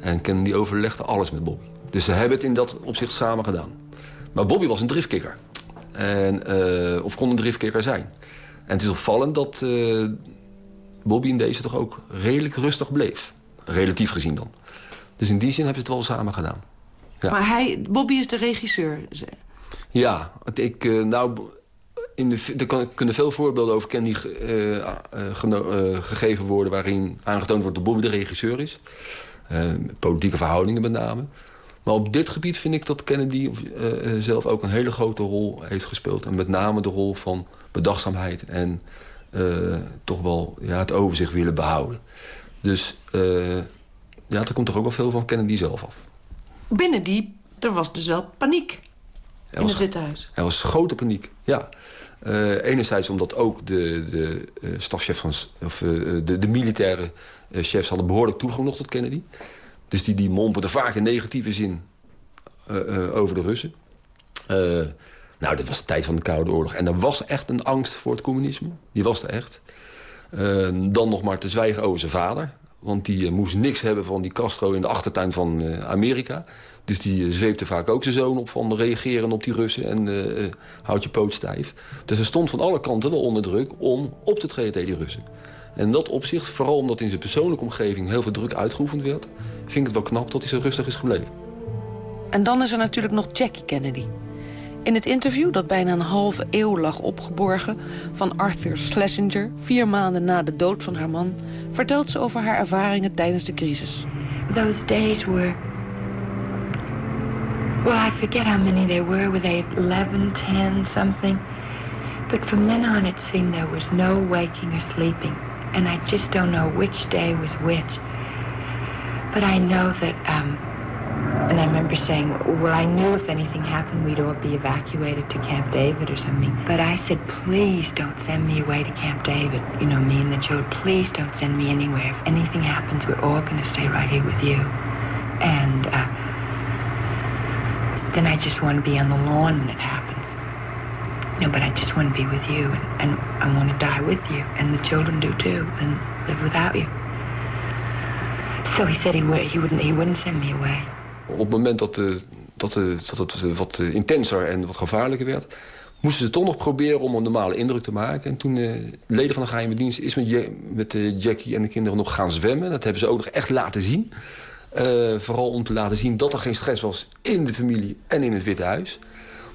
En Kennedy overlegde alles met Bobby. Dus ze hebben het in dat opzicht samen gedaan. Maar Bobby was een driftkikker. En, uh, of kon een driftkikker zijn. En het is opvallend dat uh, Bobby in deze toch ook redelijk rustig bleef. Relatief gezien dan. Dus in die zin hebben ze het wel samen gedaan. Ja. Maar hij, Bobby is de regisseur? Ja, ik, uh, nou, in de, er kunnen veel voorbeelden over Candy gegeven worden... waarin aangetoond wordt dat Bobby de regisseur is. politieke verhoudingen met name. Maar op dit gebied vind ik dat Kennedy uh, zelf ook een hele grote rol heeft gespeeld. En met name de rol van bedachtzaamheid en uh, toch wel ja, het overzicht willen behouden. Dus uh, ja, er komt toch ook wel veel van Kennedy zelf af. Binnen die, er was dus wel paniek in het Witte Huis. Er was grote paniek, ja. enerzijds omdat ook de, de stafchef van, of de, de militaire chefs hadden behoorlijk toegang nog tot Kennedy. Dus die, die mompelde vaak in negatieve zin uh, uh, over de Russen. Uh, nou, dit was de tijd van de Koude Oorlog. En er was echt een angst voor het communisme. Die was er echt. dan nog maar te zwijgen over zijn vader. Want die moest niks hebben van die Castro in de achtertuin van Amerika. Dus die zweepte vaak ook zijn zoon op van reageren op die Russen. En houd je poot stijf. Dus hij stond van alle kanten wel onder druk om op te treden tegen die Russen. En in dat opzicht, vooral omdat in zijn persoonlijke omgeving heel veel druk uitgeoefend werd... vind ik het wel knap dat hij zo rustig is gebleven. En dan is er natuurlijk nog Jackie Kennedy. In het interview, dat bijna een halve eeuw lag opgeborgen... van Arthur Schlesinger, vier maanden na de dood van haar man... vertelt ze over haar ervaringen tijdens de crisis. Those days were... Well, I forget how many there were. Were they 11, 10, something? But from then on it seemed there was no waking or sleeping. And I just don't know which day was which. But I know that, um, and I remember saying, well, I knew if anything happened, we'd all be evacuated to Camp David or something. But I said, please don't send me away to Camp David. You know, me and the children, please don't send me anywhere. If anything happens, we're all going to stay right here with you. And uh, then I just want to be on the lawn when it happens. No, but I just want to be with you, and, and I want to die with you, and the children do too, and live without you. So he said he, would, he, wouldn't, he wouldn't send me away. Op het moment dat, de, dat, de, dat het wat intenser en wat gevaarlijker werd... moesten ze toch nog proberen om een normale indruk te maken. En toen de leden van de geheime dienst is met, met Jackie en de kinderen nog gaan zwemmen. Dat hebben ze ook nog echt laten zien. Uh, vooral om te laten zien dat er geen stress was in de familie en in het Witte Huis.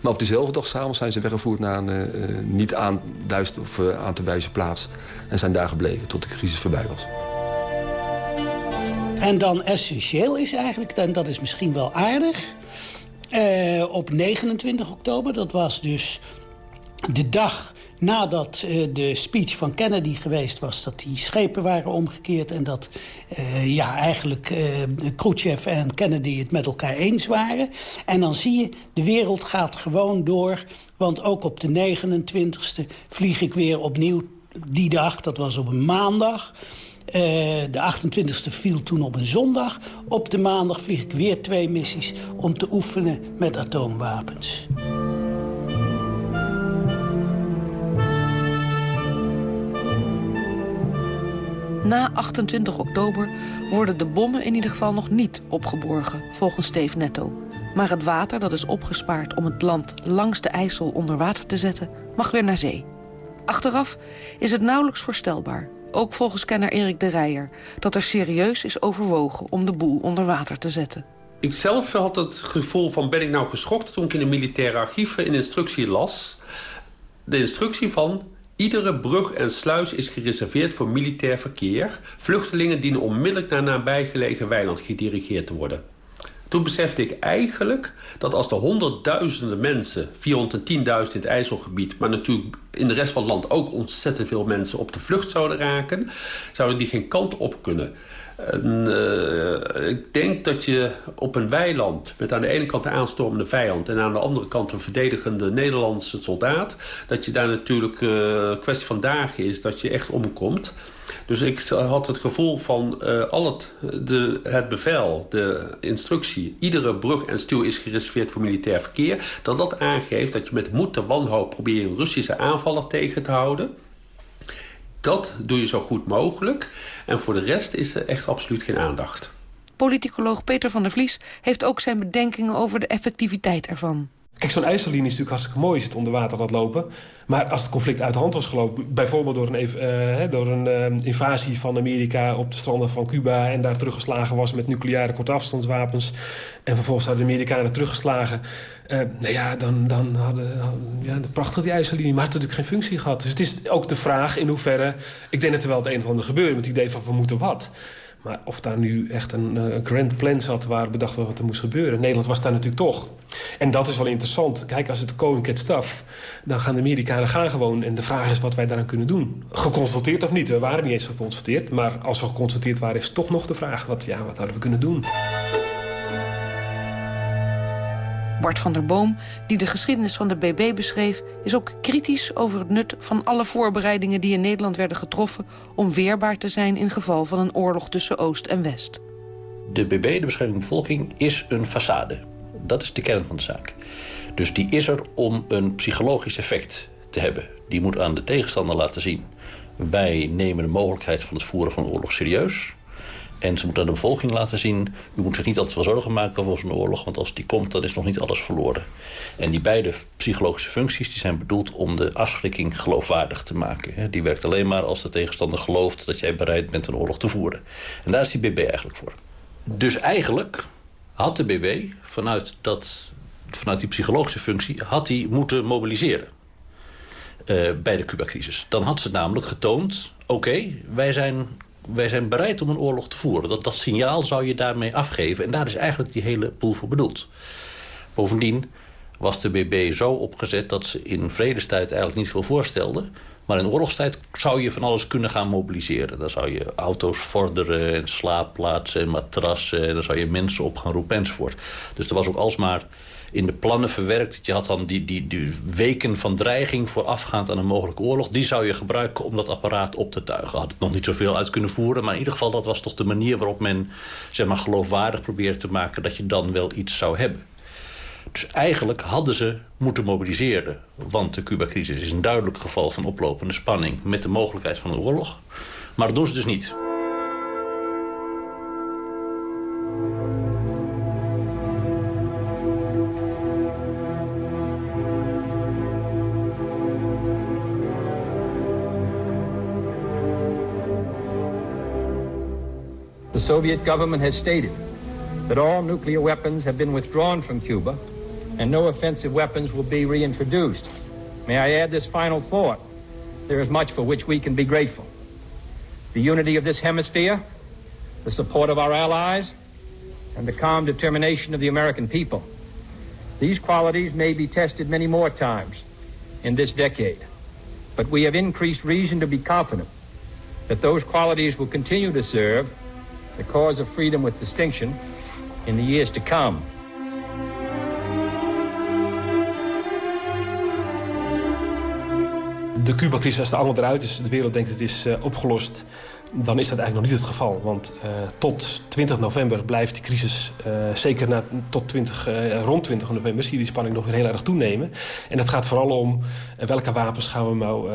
Maar op dezelfde dag s'avonds zijn ze weggevoerd naar een uh, niet aan, of, uh, aan te wijzen plaats. En zijn daar gebleven tot de crisis voorbij was. En dan essentieel is eigenlijk, en dat is misschien wel aardig... Op 29 oktober, dat was dus de dag nadat uh, de speech van Kennedy geweest was... dat die schepen waren omgekeerd en dat uh, ja, eigenlijk uh, Khrushchev en Kennedy het met elkaar eens waren. En dan zie je, de wereld gaat gewoon door. Want ook op de 29e vlieg ik weer opnieuw die dag. Dat was op een maandag. de 28e viel toen op een zondag. Op de maandag vlieg ik weer twee missies om te oefenen met atoomwapens. Na 28 oktober worden de bommen in ieder geval nog niet opgeborgen, volgens Steve Netto. Maar het water dat is opgespaard om het land langs de IJssel onder water te zetten, mag weer naar zee. Achteraf is het nauwelijks voorstelbaar, ook volgens kenner Erik de Rijer... dat er serieus is overwogen om de boel onder water te zetten. Ik zelf had het gevoel van ben ik nou geschokt toen ik in de militaire archieven een instructie las. De instructie van Iedere brug en sluis is gereserveerd voor militair verkeer. Vluchtelingen dienen onmiddellijk naar nabijgelegen weiland gedirigeerd te worden. Toen besefte ik eigenlijk dat als er honderdduizenden mensen... 410.000 in het IJsselgebied... maar natuurlijk in de rest van het land ook ontzettend veel mensen... op de vlucht zouden raken... zouden die geen kant op kunnen. En, uh, ik denk dat je op een weiland met aan de ene kant de aanstormende vijand... en aan de andere kant een verdedigende Nederlandse soldaat... dat je daar natuurlijk uh, kwestie van dagen is dat je echt omkomt. Dus ik had het gevoel van uh, al het, de, het bevel, de instructie... iedere brug en stuw is gereserveerd voor militair verkeer... dat dat aangeeft dat je met moed en wanhoop probeert Russische aanvallen tegen te houden... Dat doe je zo goed mogelijk. En voor de rest is er echt absoluut geen aandacht. Politicoloog Peter van der Vlies heeft ook zijn bedenkingen over de effectiviteit ervan. Kijk, zo'n IJssellinie is natuurlijk hartstikke mooi het onder water laat lopen. Maar als het conflict uit de hand was gelopen... bijvoorbeeld door een, uh, door een uh, invasie van Amerika op de stranden van Cuba... en daar teruggeslagen was met nucleaire kortafstandswapens... en vervolgens hadden de Amerikanen teruggeslagen... Uh, nou ja, dan, dan hadden, ja, prachtig die IJssellinie, maar het had natuurlijk geen functie gehad. Dus het is ook de vraag in hoeverre... ik denk dat er wel het een of ander gebeurt met het idee van we moeten wat... Maar of daar nu echt een, een grand plan zat waar bedacht was wat er moest gebeuren. Nederland was daar natuurlijk toch. En dat is wel interessant. Kijk, als het get stuff, dan gaan de Amerikanen gaan gewoon. En de vraag is wat wij daaraan kunnen doen. Geconsulteerd of niet? We waren niet eens geconsulteerd. Maar als we geconsulteerd waren, is toch nog de vraag... wat, ja, wat hadden we kunnen doen? Bart van der Boom, die de geschiedenis van de BB beschreef... is ook kritisch over het nut van alle voorbereidingen... die in Nederland werden getroffen om weerbaar te zijn... in geval van een oorlog tussen Oost en West. De BB, de bescherming bevolking, is een façade. Dat is de kern van de zaak. Dus die is er om een psychologisch effect te hebben. Die moet aan de tegenstander laten zien... wij nemen de mogelijkheid van het voeren van oorlog serieus... En ze moeten aan de bevolking laten zien... u moet zich niet altijd wel zorgen maken over zo'n oorlog... want als die komt, dan is nog niet alles verloren. En die beide psychologische functies die zijn bedoeld om de afschrikking geloofwaardig te maken. Die werkt alleen maar als de tegenstander gelooft... dat jij bereid bent een oorlog te voeren. En daar is die BB eigenlijk voor. Dus eigenlijk had de BB vanuit, dat, vanuit die psychologische functie... had hij moeten mobiliseren. Uh, bij de Cuba-crisis. Dan had ze namelijk getoond... oké, wij zijn wij zijn bereid om een oorlog te voeren. Dat, dat signaal zou je daarmee afgeven. En daar is eigenlijk die hele boel voor bedoeld. Bovendien was de BB zo opgezet dat ze in vredestijd eigenlijk niet veel voorstelde. Maar in oorlogstijd zou je van alles kunnen gaan mobiliseren. Dan zou je auto's vorderen en slaapplaatsen en matrassen... en dan zou je mensen op gaan roepen enzovoort. Dus er was ook alsmaar in de plannen verwerkt. Je had dan die, die, die weken van dreiging voorafgaand aan een mogelijke oorlog. Die zou je gebruiken om dat apparaat op te tuigen. Had het nog niet zoveel uit kunnen voeren. Maar in ieder geval, dat was toch de manier waarop men zeg maar, geloofwaardig probeerde te maken... dat je dan wel iets zou hebben. Dus eigenlijk hadden ze moeten mobiliseren. Want de Cuba-crisis is een duidelijk geval van oplopende spanning... met de mogelijkheid van een oorlog. Maar dat doen ze dus niet. Soviet government has stated that all nuclear weapons have been withdrawn from Cuba and no offensive weapons will be reintroduced. May I add this final thought? There is much for which we can be grateful. The unity of this hemisphere, the support of our allies, and the calm determination of the American people. These qualities may be tested many more times in this decade, but we have increased reason to be confident that those qualities will continue to serve the cause of freedom with distinction in the years to come. De Cuba-crisis, als de allemaal eruit is, de wereld denkt het is uh, opgelost dan is dat eigenlijk nog niet het geval. Want uh, tot 20 november blijft die crisis, uh, zeker na, tot 20, uh, rond 20 november... zie je die spanning nog weer heel erg toenemen. En dat gaat vooral om welke wapens gaan we nou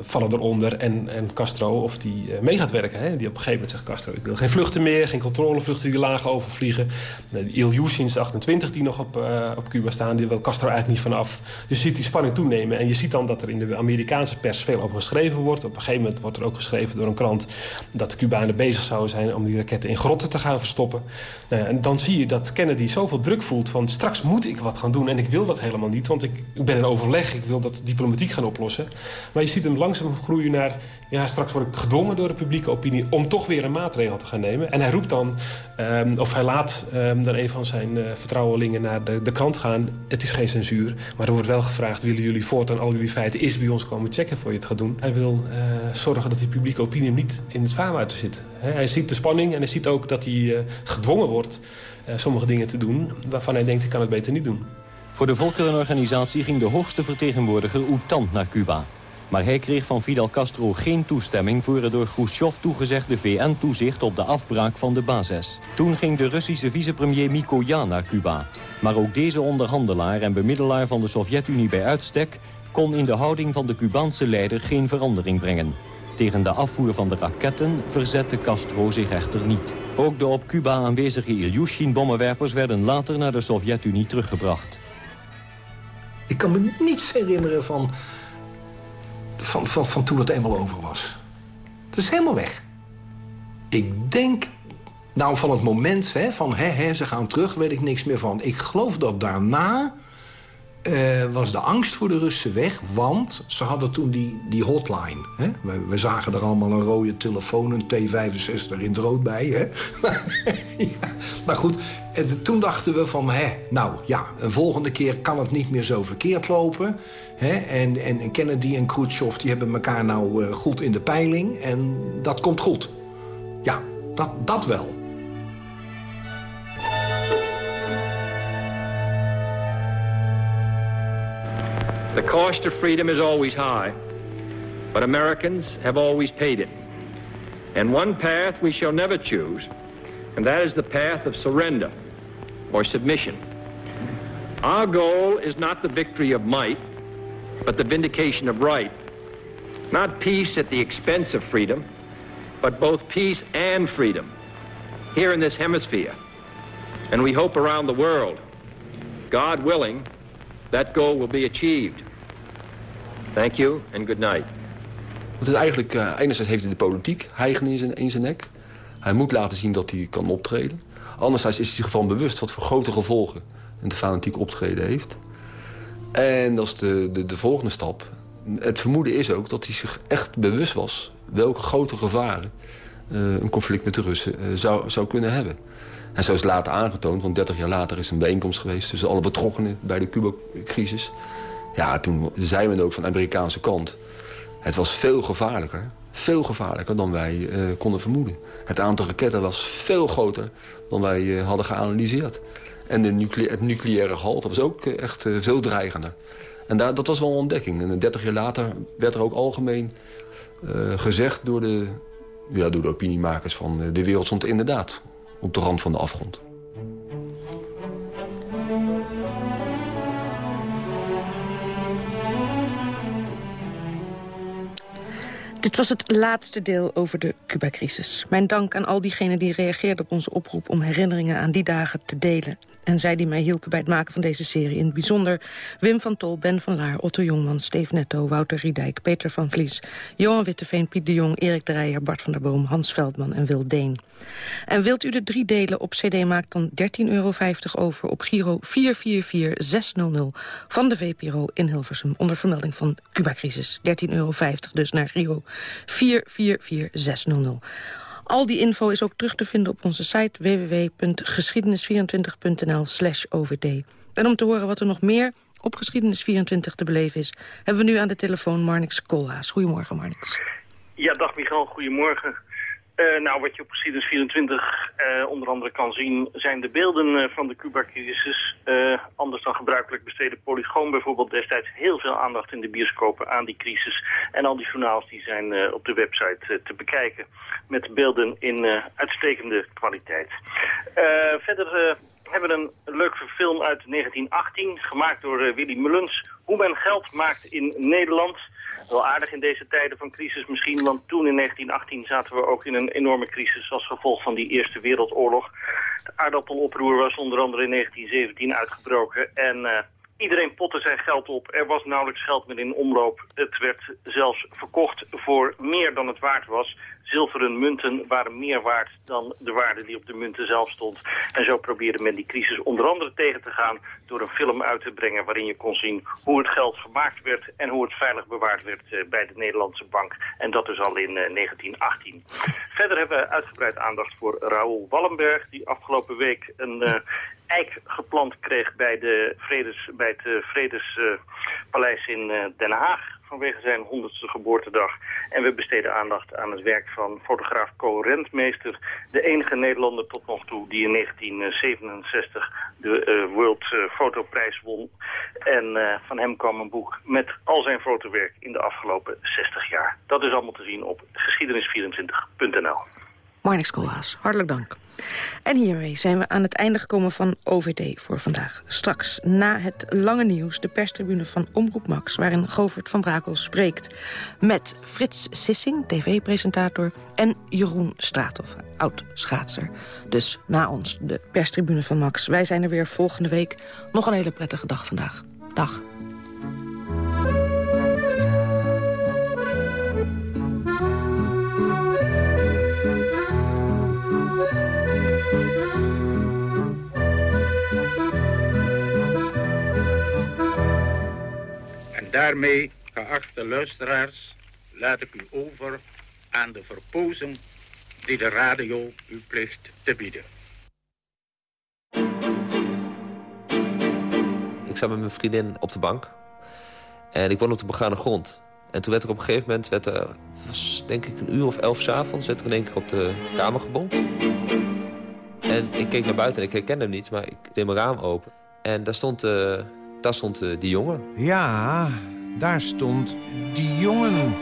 vallen eronder... En, en Castro of die mee gaat werken. Hè? Die op een gegeven moment zegt Castro... ik wil geen vluchten meer, geen controlevluchten die lagen overvliegen. De Ilyushin's 28 die nog op, op Cuba staan, die wil Castro eigenlijk niet vanaf. Dus je ziet die spanning toenemen. En je ziet dan dat er in de Amerikaanse pers veel over geschreven wordt. Op een gegeven moment wordt er ook geschreven door een krant dat de Cubanen bezig zouden zijn om die raketten in grotten te gaan verstoppen. Nou en dan zie je dat Kennedy zoveel druk voelt van straks moet ik wat gaan doen. En ik wil dat helemaal niet, want ik, ben in overleg. Ik wil dat diplomatiek gaan oplossen. Maar je ziet hem langzaam groeien naar... ja, straks word ik gedwongen door de publieke opinie om toch weer een maatregel te gaan nemen. En hij roept dan, um, of hij laat um, dan een van zijn uh, vertrouwelingen naar de, de krant gaan. Het is geen censuur, maar er wordt wel gevraagd... willen jullie voortaan al jullie feiten eens bij ons komen checken voor je het gaat doen. Hij wil uh, zorgen dat die publieke opinie hem niet in het hij ziet de spanning en hij ziet ook dat hij uh, gedwongen wordt... sommige dingen te doen waarvan hij denkt ik kan het beter niet doen. Voor de Volkerenorganisatie ging de hoogste vertegenwoordiger Outant naar Cuba. Maar hij kreeg van Fidel Castro geen toestemming voor het door Khrushchev toegezegde VN-toezicht op de afbraak van de basis. Toen ging de Russische vicepremier Mikoyan naar Cuba. Maar ook deze onderhandelaar en bemiddelaar van de Sovjet-Unie bij uitstek kon in de houding van de Cubaanse leider geen verandering brengen. Tegen de afvoer van de raketten verzette Castro zich echter niet. Ook de op Cuba aanwezige Ilyushin-bommenwerpers werden later naar de Sovjet-Unie teruggebracht. Ik kan me niets herinneren van, van, van, van toen het eenmaal over was. Het is helemaal weg. Ik denk, nou van het moment hè, van hè, hè, ze gaan terug, weet ik niks meer van. Ik geloof dat daarna uh, was de angst voor de Russen weg. Want ze hadden toen die, die hotline. Hè? We, we, zagen er allemaal een rode telefoon, een T65 in het rood bij. Hè? maar goed, en toen dachten we van... Hè, nou ja, een volgende keer kan het niet meer zo verkeerd lopen. Hè? En, en Kennedy en Khrushchev die hebben elkaar nou uh, goed in de peiling. En dat komt goed. Ja, dat, dat wel. The cost of freedom is always high, but Americans have always paid it. And one path we shall never choose, and that is the path of surrender or submission. Our goal is not the victory of might, but the vindication of right. Not peace at the expense of freedom, but both peace and freedom here in this hemisphere. And we hope around the world, God willing, that goal will be achieved. Thank you and good night. Is eigenlijk, uh, enerzijds heeft hij de politiek hijgen in zijn, nek. Hij moet laten zien dat hij kan optreden. Anderzijds is hij zich ervan bewust wat voor grote gevolgen een fanatiek optreden heeft. En dat is de, de, de volgende stap. Het vermoeden is ook dat hij zich echt bewust was... welke grote gevaren uh, een conflict met de Russen uh, zou, zou kunnen hebben. En zo is later aangetoond, want 30 jaar later is een bijeenkomst geweest... tussen alle betrokkenen bij de Cuba-crisis. Ja, toen zei men ook van de Amerikaanse kant... Het was veel gevaarlijker, veel gevaarlijker dan wij konden vermoeden. Het aantal raketten was veel groter dan wij hadden geanalyseerd. En de het nucleaire gehalte was ook echt veel dreigender. En daar, dat was wel een ontdekking. En 30 jaar later werd er ook algemeen gezegd door de, ja, door de opiniemakers van de wereld stond inderdaad op de rand van de afgrond. Dit was het laatste deel over de Cuba-crisis. Mijn dank aan al diegenen die reageerden op onze oproep... om herinneringen aan die dagen te delen en zij die mij hielpen bij het maken van deze serie. In het bijzonder Wim van Tol, Ben van Laar, Otto Jongman, Steve Netto... Wouter Riedijk, Peter van Vlies, Johan Witteveen, Piet de Jong... Erik de Rijer, Bart van der Boom, Hans Veldman en Wil Deen. En wilt u de drie delen op cd, maak dan 13,50 euro over... op Giro 444600 van de VPRO in Hilversum... onder vermelding van Cuba-crisis. 13,50 euro dus naar Giro 444600. Al die info is ook terug te vinden op onze site www.geschiedenis24.nl slash OVD. En om te horen wat er nog meer op Geschiedenis24 te beleven is... hebben we nu aan de telefoon Marnix Koolhaas. Goedemorgen, Marnix. Ja, dag Michael, goedemorgen. Uh, nou, wat je op Geschiedenis 24 uh, onder andere kan zien... zijn de beelden uh, van de Cuba-crisis. anders dan gebruikelijk besteden Polygoon bijvoorbeeld destijds... heel veel aandacht in de bioscopen aan die crisis. En al die journaals die zijn op de website te bekijken... met beelden in uitstekende kwaliteit. verder hebben we een leuk film uit 1918... gemaakt door Willy Mullens. Hoe men geld maakt in Nederland... Wel aardig in deze tijden van crisis misschien, want toen in 1918 zaten we ook in een enorme crisis als gevolg van die Eerste Wereldoorlog. De aardappeloproer was onder andere in 1917 uitgebroken en uh, iedereen potte zijn geld op. Er was nauwelijks geld meer in omloop. Het werd zelfs verkocht voor meer dan het waard was zilveren munten waren meer waard dan de waarde die op de munten zelf stond. En zo probeerde men die crisis onder andere tegen te gaan door een film uit te brengen waarin je kon zien hoe het geld gemaakt werd en hoe het veilig bewaard werd eh, bij de Nederlandse bank. En dat is al in 1918. Eh, Verder hebben we uitgebreid aandacht voor Raoul Wallenberg, die afgelopen week een uh, eik geplant kreeg bij, de vredes, bij het Vredespaleis in Den Haag vanwege zijn 100ste geboortedag. En we besteden aandacht aan het werk van fotograaf Co Rentmeester. De enige Nederlander tot nog toe die in 1967 de uh, World Fotoprijs won. En van hem kwam een boek met al zijn fotowerk in de afgelopen 60 jaar. Dat is allemaal te zien op geschiedenis24.nl. Marnix Koolhaas, hartelijk dank. En hiermee zijn we aan het einde gekomen van OVD voor vandaag. Straks, na het lange nieuws, de perstribune van Omroep Max... waarin Govert van Brakel spreekt met Frits Sissing, tv-presentator... en Jeroen Straathoff, oud-schaatser. Dus na ons, de perstribune van Max. Wij zijn er weer volgende week. Nog een hele prettige dag vandaag. Dag. Daarmee, geachte luisteraars, laat ik u over aan de verpozen die de radio u plicht te bieden. Ik zat met mijn vriendin op de bank. En ik woonde op de begane grond. En toen werd er op een gegeven moment, werd er, was denk ik een uur of elf s'avonds... werd er in één keer op de kamer gebomd. En ik keek naar buiten en ik herkende hem niet, maar ik deed mijn raam open. En daar stond... Uh, daar stond uh, die jongen. Ja, daar stond die jongen.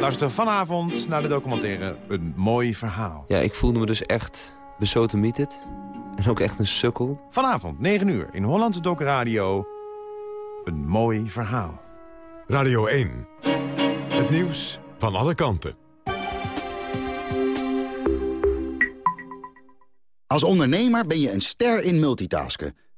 Luister vanavond naar de documentaire Een Mooi Verhaal. Ja, ik voelde me dus echt besotemieterd. En ook echt een sukkel. Vanavond, 9 uur, in Hollandse Doc Radio. Een Mooi Verhaal. Radio 1. Het nieuws van alle kanten. Als ondernemer ben je een ster in multitasken.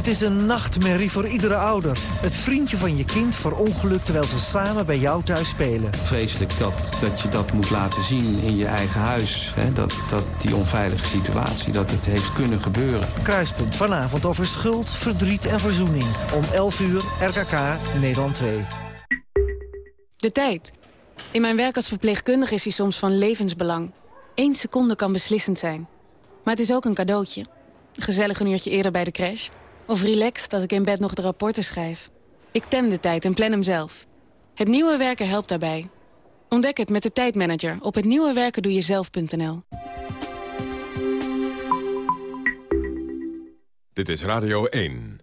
Het is een nachtmerrie voor iedere ouder. Het vriendje van je kind verongelukt terwijl ze samen bij jou thuis spelen. Vreselijk dat, dat je dat moet laten zien in je eigen huis. Hè? Dat, dat die onveilige situatie, dat het heeft kunnen gebeuren. Kruispunt vanavond over schuld, verdriet en verzoening. Om 11 uur, RKK, Nederland 2. De tijd. In mijn werk als verpleegkundige is hij soms van levensbelang. Eén seconde kan beslissend zijn. Maar het is ook een cadeautje. Gezellig een uurtje eerder bij de crash. Of relaxed als ik in bed nog de rapporten schrijf. Ik tem de tijd en plan hem zelf. Het nieuwe werken helpt daarbij. Ontdek het met de tijdmanager op hetnieuwewerkendoejezelf.nl. Dit is Radio 1.